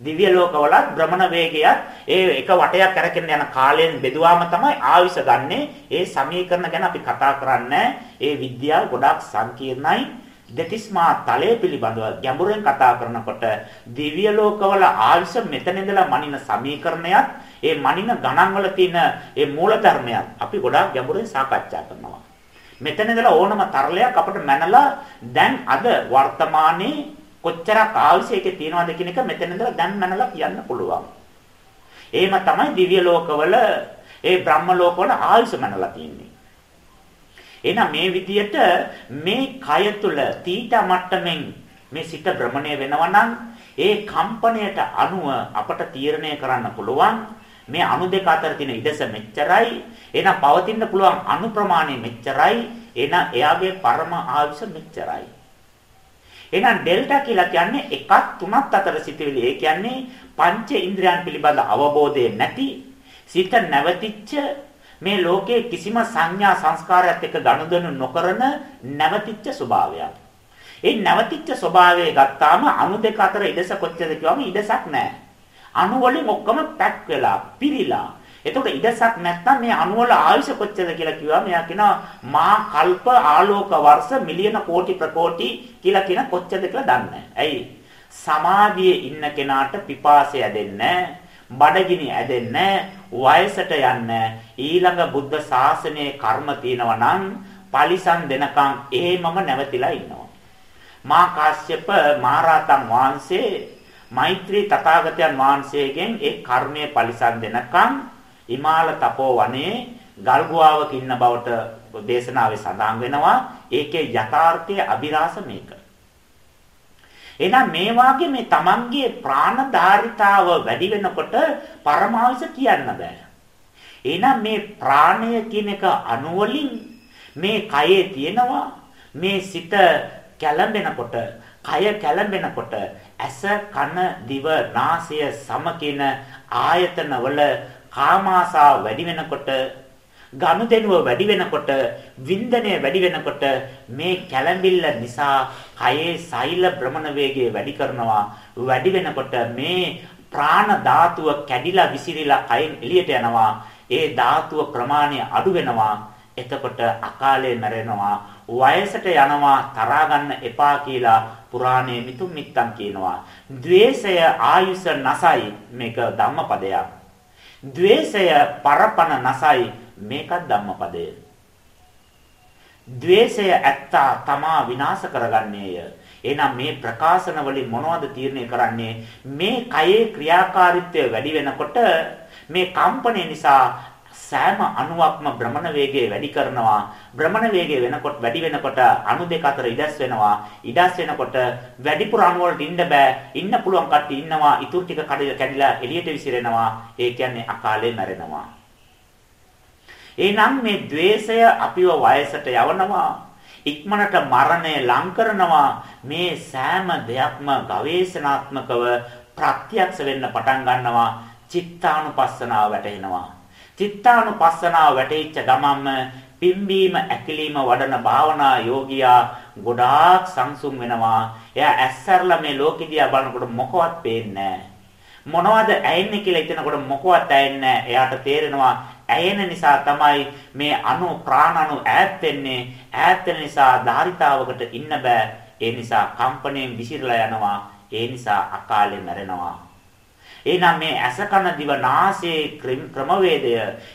දිව්‍ය ලෝකවලත් භ්‍රමණ වේගයත් ඒ එක වටයක් කරගෙන යන කාලයෙන් බෙදුවාම තමයි ආයුෂ ගන්නෙ. ඒ සමීකරණ ගැන අපි කතා කරන්නේ. ඒ විද්‍යාව ගොඩාක් සංකීර්ණයි. දෙතිස්මා තලයේ පිළිබඳව ගැඹුරෙන් කතා කරනකොට දිව්‍ය ලෝකවල ආයුෂ මෙතන ඉඳලා මනින සමීකරණයත් ඒ මනින ගණන් වල තියෙන ඒ මූලධර්මයත් අපි ගොඩාක් ගැඹුරෙන් සාකච්ඡා කරනවා. මෙතන ඉඳලා ඕනම තරලයක් අපිට මැනලා දැන් අද වර්තමානයේ කොච්චරක් ආවිෂයක තියනවද කියන එක මෙතන ඉඳලා දැන් මැනලා කියන්න පුළුවන්. එහෙම තමයි දිව්‍ය ලෝකවල ඒ බ්‍රහ්ම ලෝකවල ආයුෂ මැනලා තියෙන්නේ. එහෙනම් මේ විදියට මේ කය තුල තීට මට්ටමින් මේ සිත භ්‍රමණය වෙනවා නම් ඒ කම්පණයට අනුව අපට තීරණය කරන්න පුළුවන් මේ අණු දෙක අතර තියෙන ඉඩස මෙච්චරයි. එහෙනම් පවතින්න පුළුවන් අණු ප්‍රමාණය මෙච්චරයි. එහෙනම් එයාගේ පරම ආයුෂ මෙච්චරයි. එහෙනම් ඩෙල්ටා කියලා කියන්නේ එකක් තුනක් අතර සිටිවිලි. ඒ කියන්නේ පංච ඉන්ද්‍රයන් පිළිබඳ අවබෝධය නැති සිත නැවතිච්ච මේ ලෝකයේ කිසිම සංඥා සංස්කාරයත් එක්ක ගනුදෙනු නොකරන නැවතිච්ච ස්වභාවයක්. ඒ නැවතිච්ච ස්වභාවය ගත්තාම අණු දෙක අතර ඉඩස කොච්චරද කියවම ඉඩසක් නැහැ. අණු වලින් ඔක්කොම පැක් වෙලා පිරීලා එතකොට ඉඩසක් නැත්නම් මේ අණු වල ආයුෂ කොච්චරද කියලා කිව්වා මෙයා කියනවා මා කල්ප ආලෝක වර්ෂ මිලියන කෝටි ප්‍රකෝටි කියලා කියන කොච්චරද කියලා දන්නේ ඇයි සමාධියේ ඉන්න කෙනාට පිපාසය ඇදෙන්නේ බඩගිනි ඇදෙන්නේ වයසට යන්නේ ඊළඟ බුද්ධ ශාසනයේ කර්ම තියෙනවා නම් පරිසම් දෙනකම් එහෙමම නැවතිලා ඉන්නවා මා කාශ්‍යප මහරහතන් වහන්සේ මෛත්‍රී තථාගතයන් වහන්සේගෙන් ඒ කර්මයේ පරිසම් දෙනකම් හිමාල තපෝ වනයේ ගල්ගුවාවක ඉන්න බවට දේශනාවේ සඳහන් වෙනවා. ඒකේ යථාර්ථයේ අභිරහස මේක. එහෙනම් මේ වාගේ මේ Tamanගේ ප්‍රාණධාරිතාව වැඩි වෙනකොට පරමාවිස කියන්න බෑ. එහෙනම් මේ ප්‍රාණය කියන එක අණුවලින් මේ කයේ තියෙනවා මේ සිත කැළඹෙනකොට කය කැළඹෙනකොට ඇස කන දිව නාසය සම කියන ආයතනවල කාමාසාව වැඩි වෙනකොට ගනුදෙනුව වැඩි වෙනකොට වින්දනය වැඩි වෙනකොට මේ කැළඹිල්ල නිසා කයේ සෛල භ්‍රමණ වේගය වැඩි කරනවා වැඩි වෙනකොට මේ ප්‍රාණ ධාතුව කැඩිලා විසිරීලා කයෙන් එළියට යනවා ඒ ධාතුව ප්‍රමාණය අඩු වෙනවා එතකොට අකාලේ මැරෙනවා වයසට යනවා තරහා ගන්න එපා කියලා පුරාණයේ මිතුම් මිත්තම් කියනවා. ද්වේෂය ආයුෂ නසයි මේක ධම්මපදයක්. ද්වේෂය පරපණ නසයි මේකත් ධම්මපදය. ද්වේෂය ඇත්තා තමා විනාශ කරගන්නේය. එහෙනම් මේ ප්‍රකාශන වලින් මොනවද තීරණය කරන්නේ? මේ කයේ ක්‍රියාකාරීත්වය වැඩි වෙනකොට මේ කම්පණය නිසා සෑම අණුවක්ම භ්‍රමණ වේගය වැඩි කරනවා භ්‍රමණ වේගය වෙනකොට වැඩි වෙනකොට අණු දෙක අතර ඉඩස් වෙනවා ඉඩස් වෙනකොට වැඩිපුර අණු වලට ඉන්න බෑ ඉන්න පුළුවන් කට්ටිය ඉන්නවා ඉතුරු ටික කැඩිලා එළියට විසිරෙනවා ඒ කියන්නේ අකාලේ මැරෙනවා එහෙනම් මේ द्वේෂය අපිව වයසට යවනවා ඉක්මනට මරණය ලං කරනවා මේ සෑම දෙයක්ම ගවේෂණාත්මකව ප්‍රත්‍යක්ෂ වෙන්න පටන් ගන්නවා චිත්තානුපස්සනාව වැටෙනවා චිත්තානුපස්සනාව වැටෙච්ච ගමන්ම පිම්බීම ඇකිලිම වඩන භාවනා යෝගියා ගොඩාක් සංසුන් වෙනවා. එයා ඇස්සරලා මේ ලෝකෙ දිහා බලනකොට මොකවත් පේන්නේ මොනවද ඇයෙන්නේ කියලා හිතනකොට මොකවත් ඇයෙන්නේ එයාට තේරෙනවා ඇයෙන නිසා තමයි මේ අණු ප්‍රාණ අණු ඈත් වෙන්නේ. ඈත් වෙන නිසා ධාරිතාවකට ඉන්න බෑ. ඒ නිසා කම්පණයෙන් විසිරලා යනවා. ඒ නිසා අකාලේ මැරෙනවා. එහෙනම් මේ ඇස කන දිව නාසයේ ක්‍රමවේදය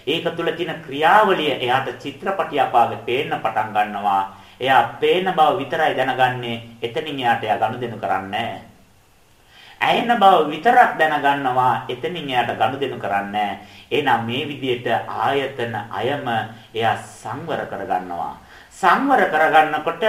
ඒක තුල තියෙන ක්‍රියාවලිය එයාට චිත්‍රපටියක් වාගේ පේන්න පටන් ගන්නවා. එයා පේන බව විතරයි දැනගන්නේ. එතනින් එයාට එයා ගනුදෙනු කරන්නේ ඇයෙන බව විතරක් දැනගන්නවා. එතනින් එයාට ගනුදෙනු කරන්නේ එහෙනම් මේ විදිහට ආයතන අයම එයා සංවර කරගන්නවා. සංවර කරගන්නකොට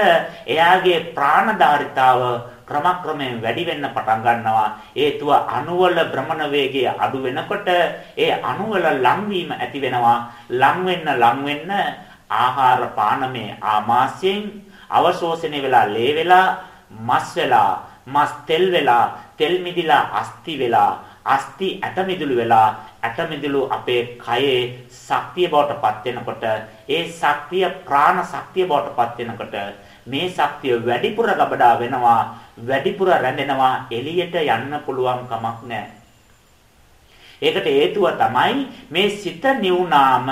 එයාගේ ප්‍රාණධාරිතාව ක්‍රමක්‍රමයෙන් වැඩි වෙන්න පටන් ගන්නවා හේතුව අණුවල භ්‍රමණ වේගය අඩු වෙනකොට ඒ අණුවල ලංවීම ඇති වෙනවා ලං වෙන්න ලං වෙන්න ආහාර පානමේ ආමාශයෙන් අවශෝෂණය වෙලා ලේ වෙලා මස් වෙලා මස් තෙල් වෙලා තෙල් මිදිලා අස්ති වෙලා අස්ති ඇට මිදුළු වෙලා ඇට මිදුළු අපේ කයේ ශක්තිය බවට පත් වෙනකොට ඒ ශක්තිය ප්‍රාණ ශක්තිය බවට පත් වෙනකොට මේ ශක්තිය වැඩිපුර ගබඩා වෙනවා වැඩිපුර රැඳෙනවා එළියට යන්න පුළුවන් කමක් නැහැ. ඒකට හේතුව තමයි මේ සිත නිවුනාම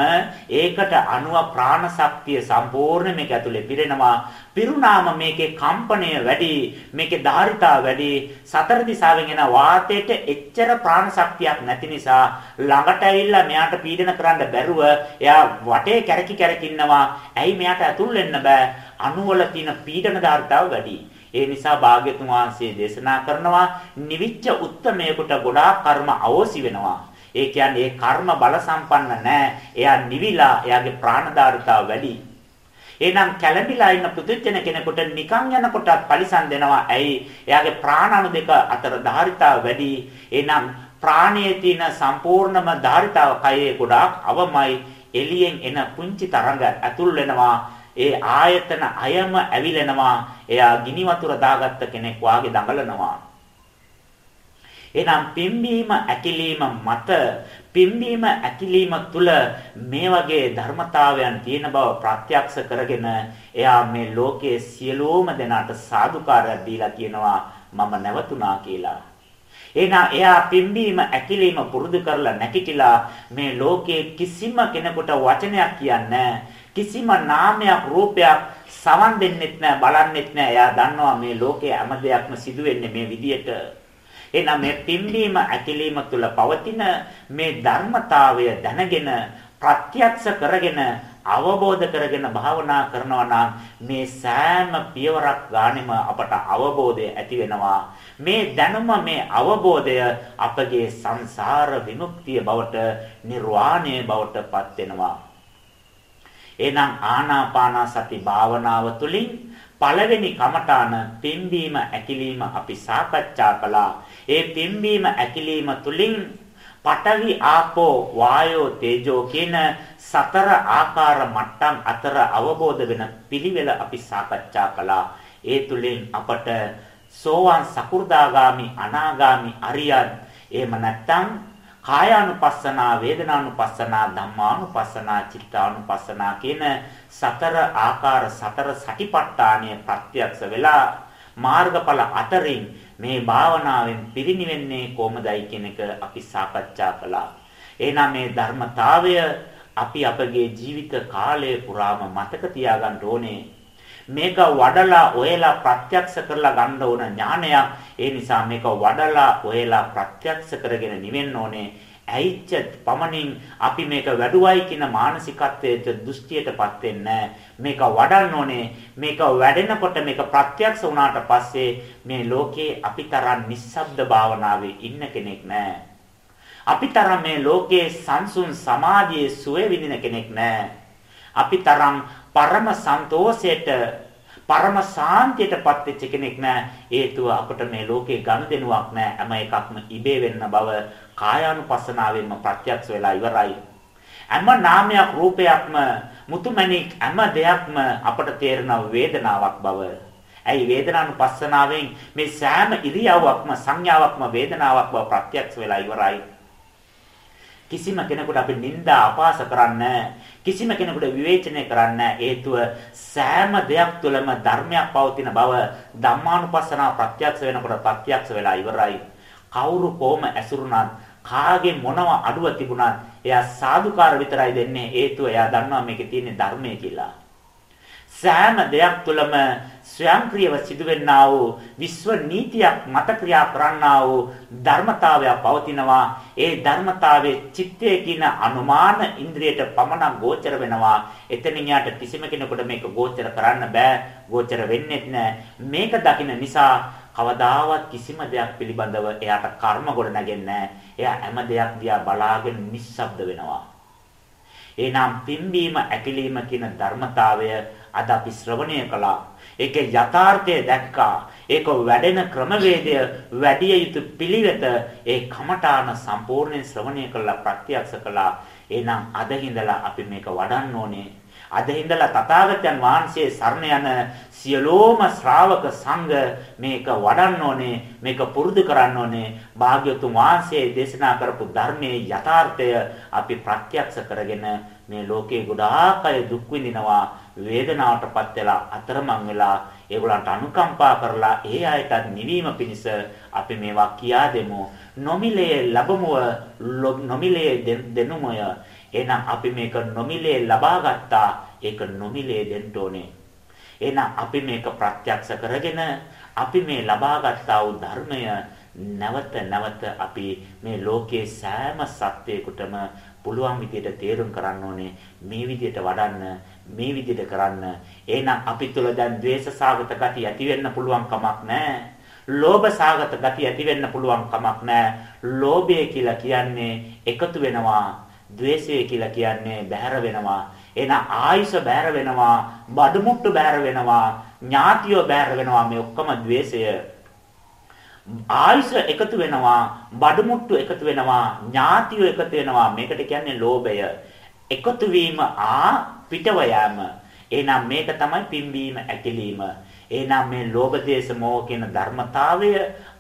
ඒකට අනුව ප්‍රාණ ශක්තිය සම්පූර්ණ මේක ඇතුලේ පිරෙනවා. පිරුණාම මේකේ කම්පණය වැඩි මේකේ ධාරිතාව වැඩි සතර දිශාවෙන් එන වාතයට එච්චර ප්‍රාණ ශක්තියක් නැති නිසා ළඟට ඇවිල්ලා මෙයාට පීඩන කරන්න බැරුව එයා වටේ කැරකි කැරකි ඉන්නවා. ඇයි මෙයාට ඇතුල් වෙන්න බෑ? අණුවල තියෙන පීඩන ධාරිතාව වැඩි. ඒ නිසා භාග්‍යතුන් වහන්සේ දේශනා කරනවා නිවිච්ච උත්තමයකට ගොඩාක් කර්ම අවසි වෙනවා. ඒ කියන්නේ ඒ කර්ම බල සම්පන්න නැහැ. එයා නිවිලා එයාගේ ප්‍රාණධාරිතාව වැඩි. එහෙනම් කැළඹිලා ඉන්න පුදුජන කෙනෙකුට නිකන් යනකොටත් පරිසම් දෙනවා. ඇයි? එයාගේ ප්‍රාණණු දෙක අතර ධාරිතාව වැඩි. එහෙනම් ප්‍රාණයේ තියෙන සම්පූර්ණම ධාරිතාව කයේ ගොඩාක් අවමයි. එළියෙන් එන පුංචි තරංග ඇතුල් වෙනවා. ඒ ආයතන අයම ඇවිලෙනවා. එයා ගිනි වතුර දාගත්ත කෙනෙක් වාගේ දඟලනවා. එහෙනම් පිම්බීම ඇකිලීම මත පිම්බීම ඇකිලීම තුල මේ වගේ ධර්මතාවයන් තියෙන බව ප්‍රත්‍යක්ෂ කරගෙන එයා මේ ලෝකයේ සියලුම දෙනාට සාදුකාරයක් දීලා කියනවා මම නැවතුණා කියලා. එහෙනම් එයා පිම්බීම ඇකිලිම පුරුදු කරලා නැකිටිලා මේ ලෝකයේ කිසිම කෙනෙකුට වචනයක් කියන්නේ කිසිම නාමයක් රූපයක් සමන් දෙන්නෙත් නැහැ බලන්නෙත් නැහැ. එයා දන්නවා මේ ලෝකයේ හැම දෙයක්ම සිදු වෙන්නේ මේ විදියට. එහෙනම් මේ පිම්බීම ඇකිලිම තුල පවතින මේ ධර්මතාවය දැනගෙන ප්‍රත්‍යක්ෂ කරගෙන අවබෝධ කරගෙන භාවනා කරනවා නම් මේ සෑම පියවරක් ගානෙම අපට අවබෝධය ඇති වෙනවා මේ දැනුම මේ අවබෝධය අපගේ සංසාර විමුක්තිය බවට නිර්වාණය බවට පත් වෙනවා එහෙනම් ආනාපාන සති භාවනාව තුළින් පළවෙනි කමඨාන පිම්බීම ඇකිලිම අපි සාකච්ඡා කළා ඒ පිම්බීම ඇකිලිම තුළින් පඨවි ආපෝ වායෝ තේජෝ කියන සතර ආකාර මට්ටම් අතර අවබෝධ වෙන පිළිවෙල අපි සාකච්ඡා කළා. ඒ තුලින් අපට සෝවාන් සකු르දාගාමි අනාගාමි අරියත් එහෙම නැත්නම් කායානුපස්සනා වේදනානුපස්සනා ධම්මානුපස්සනා චිත්තානුපස්සනා කියන සතර ආකාර සතර සටිපට්ඨානය ප්‍රත්‍යක්ෂ වෙලා මාර්ගඵල අතරින් මේ භාවනාවෙන් පිරිනිවෙන්නේ කොහොමදයි කියන එක අපි සාකච්ඡා කළා. එහෙනම් මේ ධර්මතාවය අපි අපගේ ජීවිත කාලය පුරාම මතක තියාගන්න ඕනේ. මේක වඩලා ඔයලා ප්‍රත්‍යක්ෂ කරලා ගන්න ඕන ඥානයක්. ඒ නිසා මේක වඩලා ඔයලා ප්‍රත්‍යක්ෂ කරගෙන නිවෙන්න ඕනේ. ඇයිච්ච පමණින් අපි මේක වැඩුවයි කියන මානසිකත්වයට දෘෂ්ටියටපත් වෙන්නේ මේක වඩන්න ඕනේ මේක වැඩෙනකොට මේක ප්‍රත්‍යක්ෂ වුණාට පස්සේ මේ ලෝකේ අපි තරම් නිස්සබ්ද භාවනාවේ ඉන්න කෙනෙක් නැහැ අපි තරම් මේ ලෝකයේ සංසුන් සමාධියේ සුවේ විඳින කෙනෙක් නැහැ අපි තරම් පරම සන්තෝෂයට පරම සාන්තියටපත් වෙච්ච කෙනෙක් නෑ. හේතුව අපිට මේ ලෝකේ ගනුදෙනුවක් නෑ. හැම එකක්ම ඉබේ වෙන්න බව කායානුපස්සනාවෙන්ම ප්‍රත්‍යක්ෂ වෙලා ඉවරයි. හැම නාමයක් රූපයක්ම මුතුමැණික් හැම දෙයක්ම අපට තේරෙන වේදනාවක් බව. ඇයි වේදනානුපස්සනාවෙන් මේ සෑම ඉරියව්වක්ම සංඥාවක්ම වේදනාවක් බව ප්‍රත්‍යක්ෂ වෙලා ඉවරයි? කිසිම කෙනෙකුට අපි නිନ୍ଦා අපාස කරන්නේ කිසිම කෙනෙකුට විවේචනය කරන්නේ හේතුව සෑම දෙයක් තුළම ධර්මයක් පවතින බව ධම්මානුපස්සනාව ප්‍රත්‍යක්ෂ වෙනකොට ප්‍රත්‍යක්ෂ වෙලා ඉවරයි. කවුරු කොහොම ඇසුරුණත් කාගේ මොනව අඩුව තිබුණත් එයා සාදුකාර විතරයි දෙන්නේ හේතුව එයා දන්නවා මේකේ තියෙන ධර්මය කියලා. සෑම දෙයක් තුළම ස්වයංක්‍රීයව සිදුවෙන්නා වූ විශ්ව නීතියක් මත ක්‍රියා කරන්නා වූ ධර්මතාවයක් පවතිනවා. ඒ ධර්මතාවයේ චිත්තයේ කියන අනුමාන ඉන්ද්‍රියට පමණක් ගෝචර වෙනවා. එතනින් යාට කිසිම කෙනෙකුට මේක ගෝචර කරන්න බෑ ගෝචර වෙන්නේ නැහැ මේක දකින නිසා කවදාවත් කිසිම දෙයක් පිළිබඳව එයාට කර්ම ගොඩ නැගෙන්නේ එයා හැම දෙයක් දිහා බලාගෙන නිස්සබ්ද වෙනවා. එහෙනම් පිම්බීම ඇකිලිම කියන ධර්මතාවය අද අපි ශ්‍රවණය කළා ඒකේ යථාර්ථය දැක්කා. ඒක වැඩෙන ක්‍රමවේදය වැඩි යුතු පිළිවෙත ඒ කමඨාන සම්පූර්ණයෙන් ශ්‍රවණය කළා ප්‍රත්‍යක්ෂ කළා. එහෙනම් අද හිඳලා අපි මේක වඩන්න ඕනේ. අද හිඳලා තථාගතයන් වහන්සේ සරණ යන සියලෝම ශ්‍රාවක සංඝ මේක වඩන්න ඕනේ මේක පුරුදු කරන්න ඕනේ භාග්‍යතුන් වහන්සේ දේශනා කරපු ධර්මයේ යථාර්ථය අපි ප්‍රත්‍යක්ෂ කරගෙන මේ ලෝකේ ගොඩාක් අය දුක් විඳිනවා වේදනාවටපත් වෙලා අතරමං වෙලා ඒගොල්ලන්ට අනුකම්පා කරලා ඒ අයටත් නිවීම පිණිස අපි මේවා කියා දෙමු. නොමිලේ ලැබමුව නොමිලේ දෙනුමය. එහෙනම් අපි මේක නොමිලේ ලබා ගත්තා. ඒක නොමිලේ දෙන්න ඕනේ. එහෙනම් අපි මේක ප්‍රත්‍යක්ෂ කරගෙන අපි මේ ලබා ගත්තා වූ ධර්මය නැවත නැවත අපි මේ ලෝකේ සෑම සත්‍යයකටම පුළුවන් විදිහට තේරුම් කරන්න ඕනේ. මේ විදිහට වඩන්න මේ විදිහට කරන්න. එහෙනම් අපි තුල දැන් ද්වේෂ සාගත ගති ඇති වෙන්න පුළුවන් කමක් නැහැ. ලෝභ සාගත ගති ඇති වෙන්න පුළුවන් කමක් නැහැ. ලෝභය කියලා කියන්නේ එකතු වෙනවා ද්වේෂය කියලා කියන්නේ බැහැර වෙනවා. එහෙනම් ආයුෂ බැහැර වෙනවා බඩු මුට්ටු බැහැර වෙනවා ඥාතියෝ බැහැර වෙනවා මේ ඔක්කොම ද්වේෂය. ආයුෂ එකතු වෙනවා බඩු මුට්ටු එකතු වෙනවා ඥාතියෝ එකතු වෙනවා. මේකට කියන්නේ ලෝභය. එකතු වීම ආ පිටව යාම. එහෙනම් මේක තමයි පිම්බීම ඇකිලිම. එහෙනම් මේ ලෝභ දේශ මොහ කියන ධර්මතාවය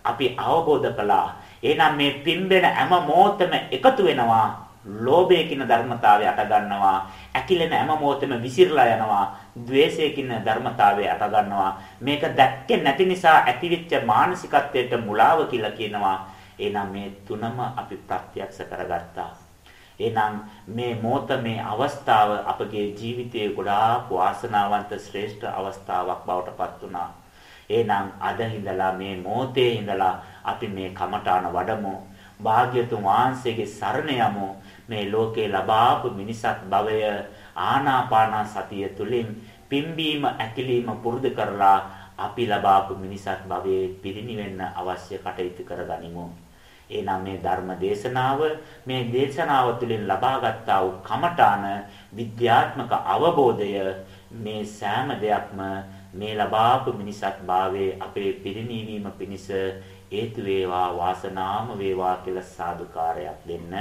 අපි අවබෝධ කළා. එහෙනම් මේ පිම්බෙන හැම මොහොතම එකතු වෙනවා. ලෝභය කියන ධර්මතාවය අට ගන්නවා ඇකිලෙන හැම මොහොතෙම විසිරලා යනවා. ද්වේෂය කියන ධර්මතාවය අට ගන්නවා මේක දැක්කේ නැති නිසා ඇතිවෙච්ච මානසිකත්වයට මුලාව කියලා කියනවා. එහෙනම් මේ තුනම අපි ප්‍රත්‍යක්ෂ කරගත්තා. එහෙනම් මේ මොහොත මේ අවස්ථාව අපගේ ජීවිතයේ ගොඩාක් වාසනාවන්ත ශ්‍රේෂ්ඨ අවස්ථාවක් බවට පත් වුණා. එහෙනම් අද ඉඳලා මේ මොහොතේ ඉඳලා අපි මේ කමඨාන වඩමු. භාග්‍යතුන් වහන්සේගේ සරණ යමු. මේ ලෝකේ ලබාපු මිනිසත් භවය ආනාපාන සතිය තුලින් පිම්බීම ඇකිලිම පුරුදු කරලා අපි ලබාපු මිනිසත් භවයේ පිරිනිවෙන්න අවශ්‍ය කටයුතු කරගනිමු. එහෙනම් මේ ධර්ම දේශනාව මේ දේශනාව තුළින් ලබාගත්තා වූ කමඨාන විද්‍යාත්මක අවබෝධය මේ සෑම දෙයක්ම මේ ලබාපු මිනිසත් භාවයේ අපේ පිරිනීවීම පිණිස හේතු වේවා වාසනාම වේවා කියලා සාදුකාරයක් දෙන්න.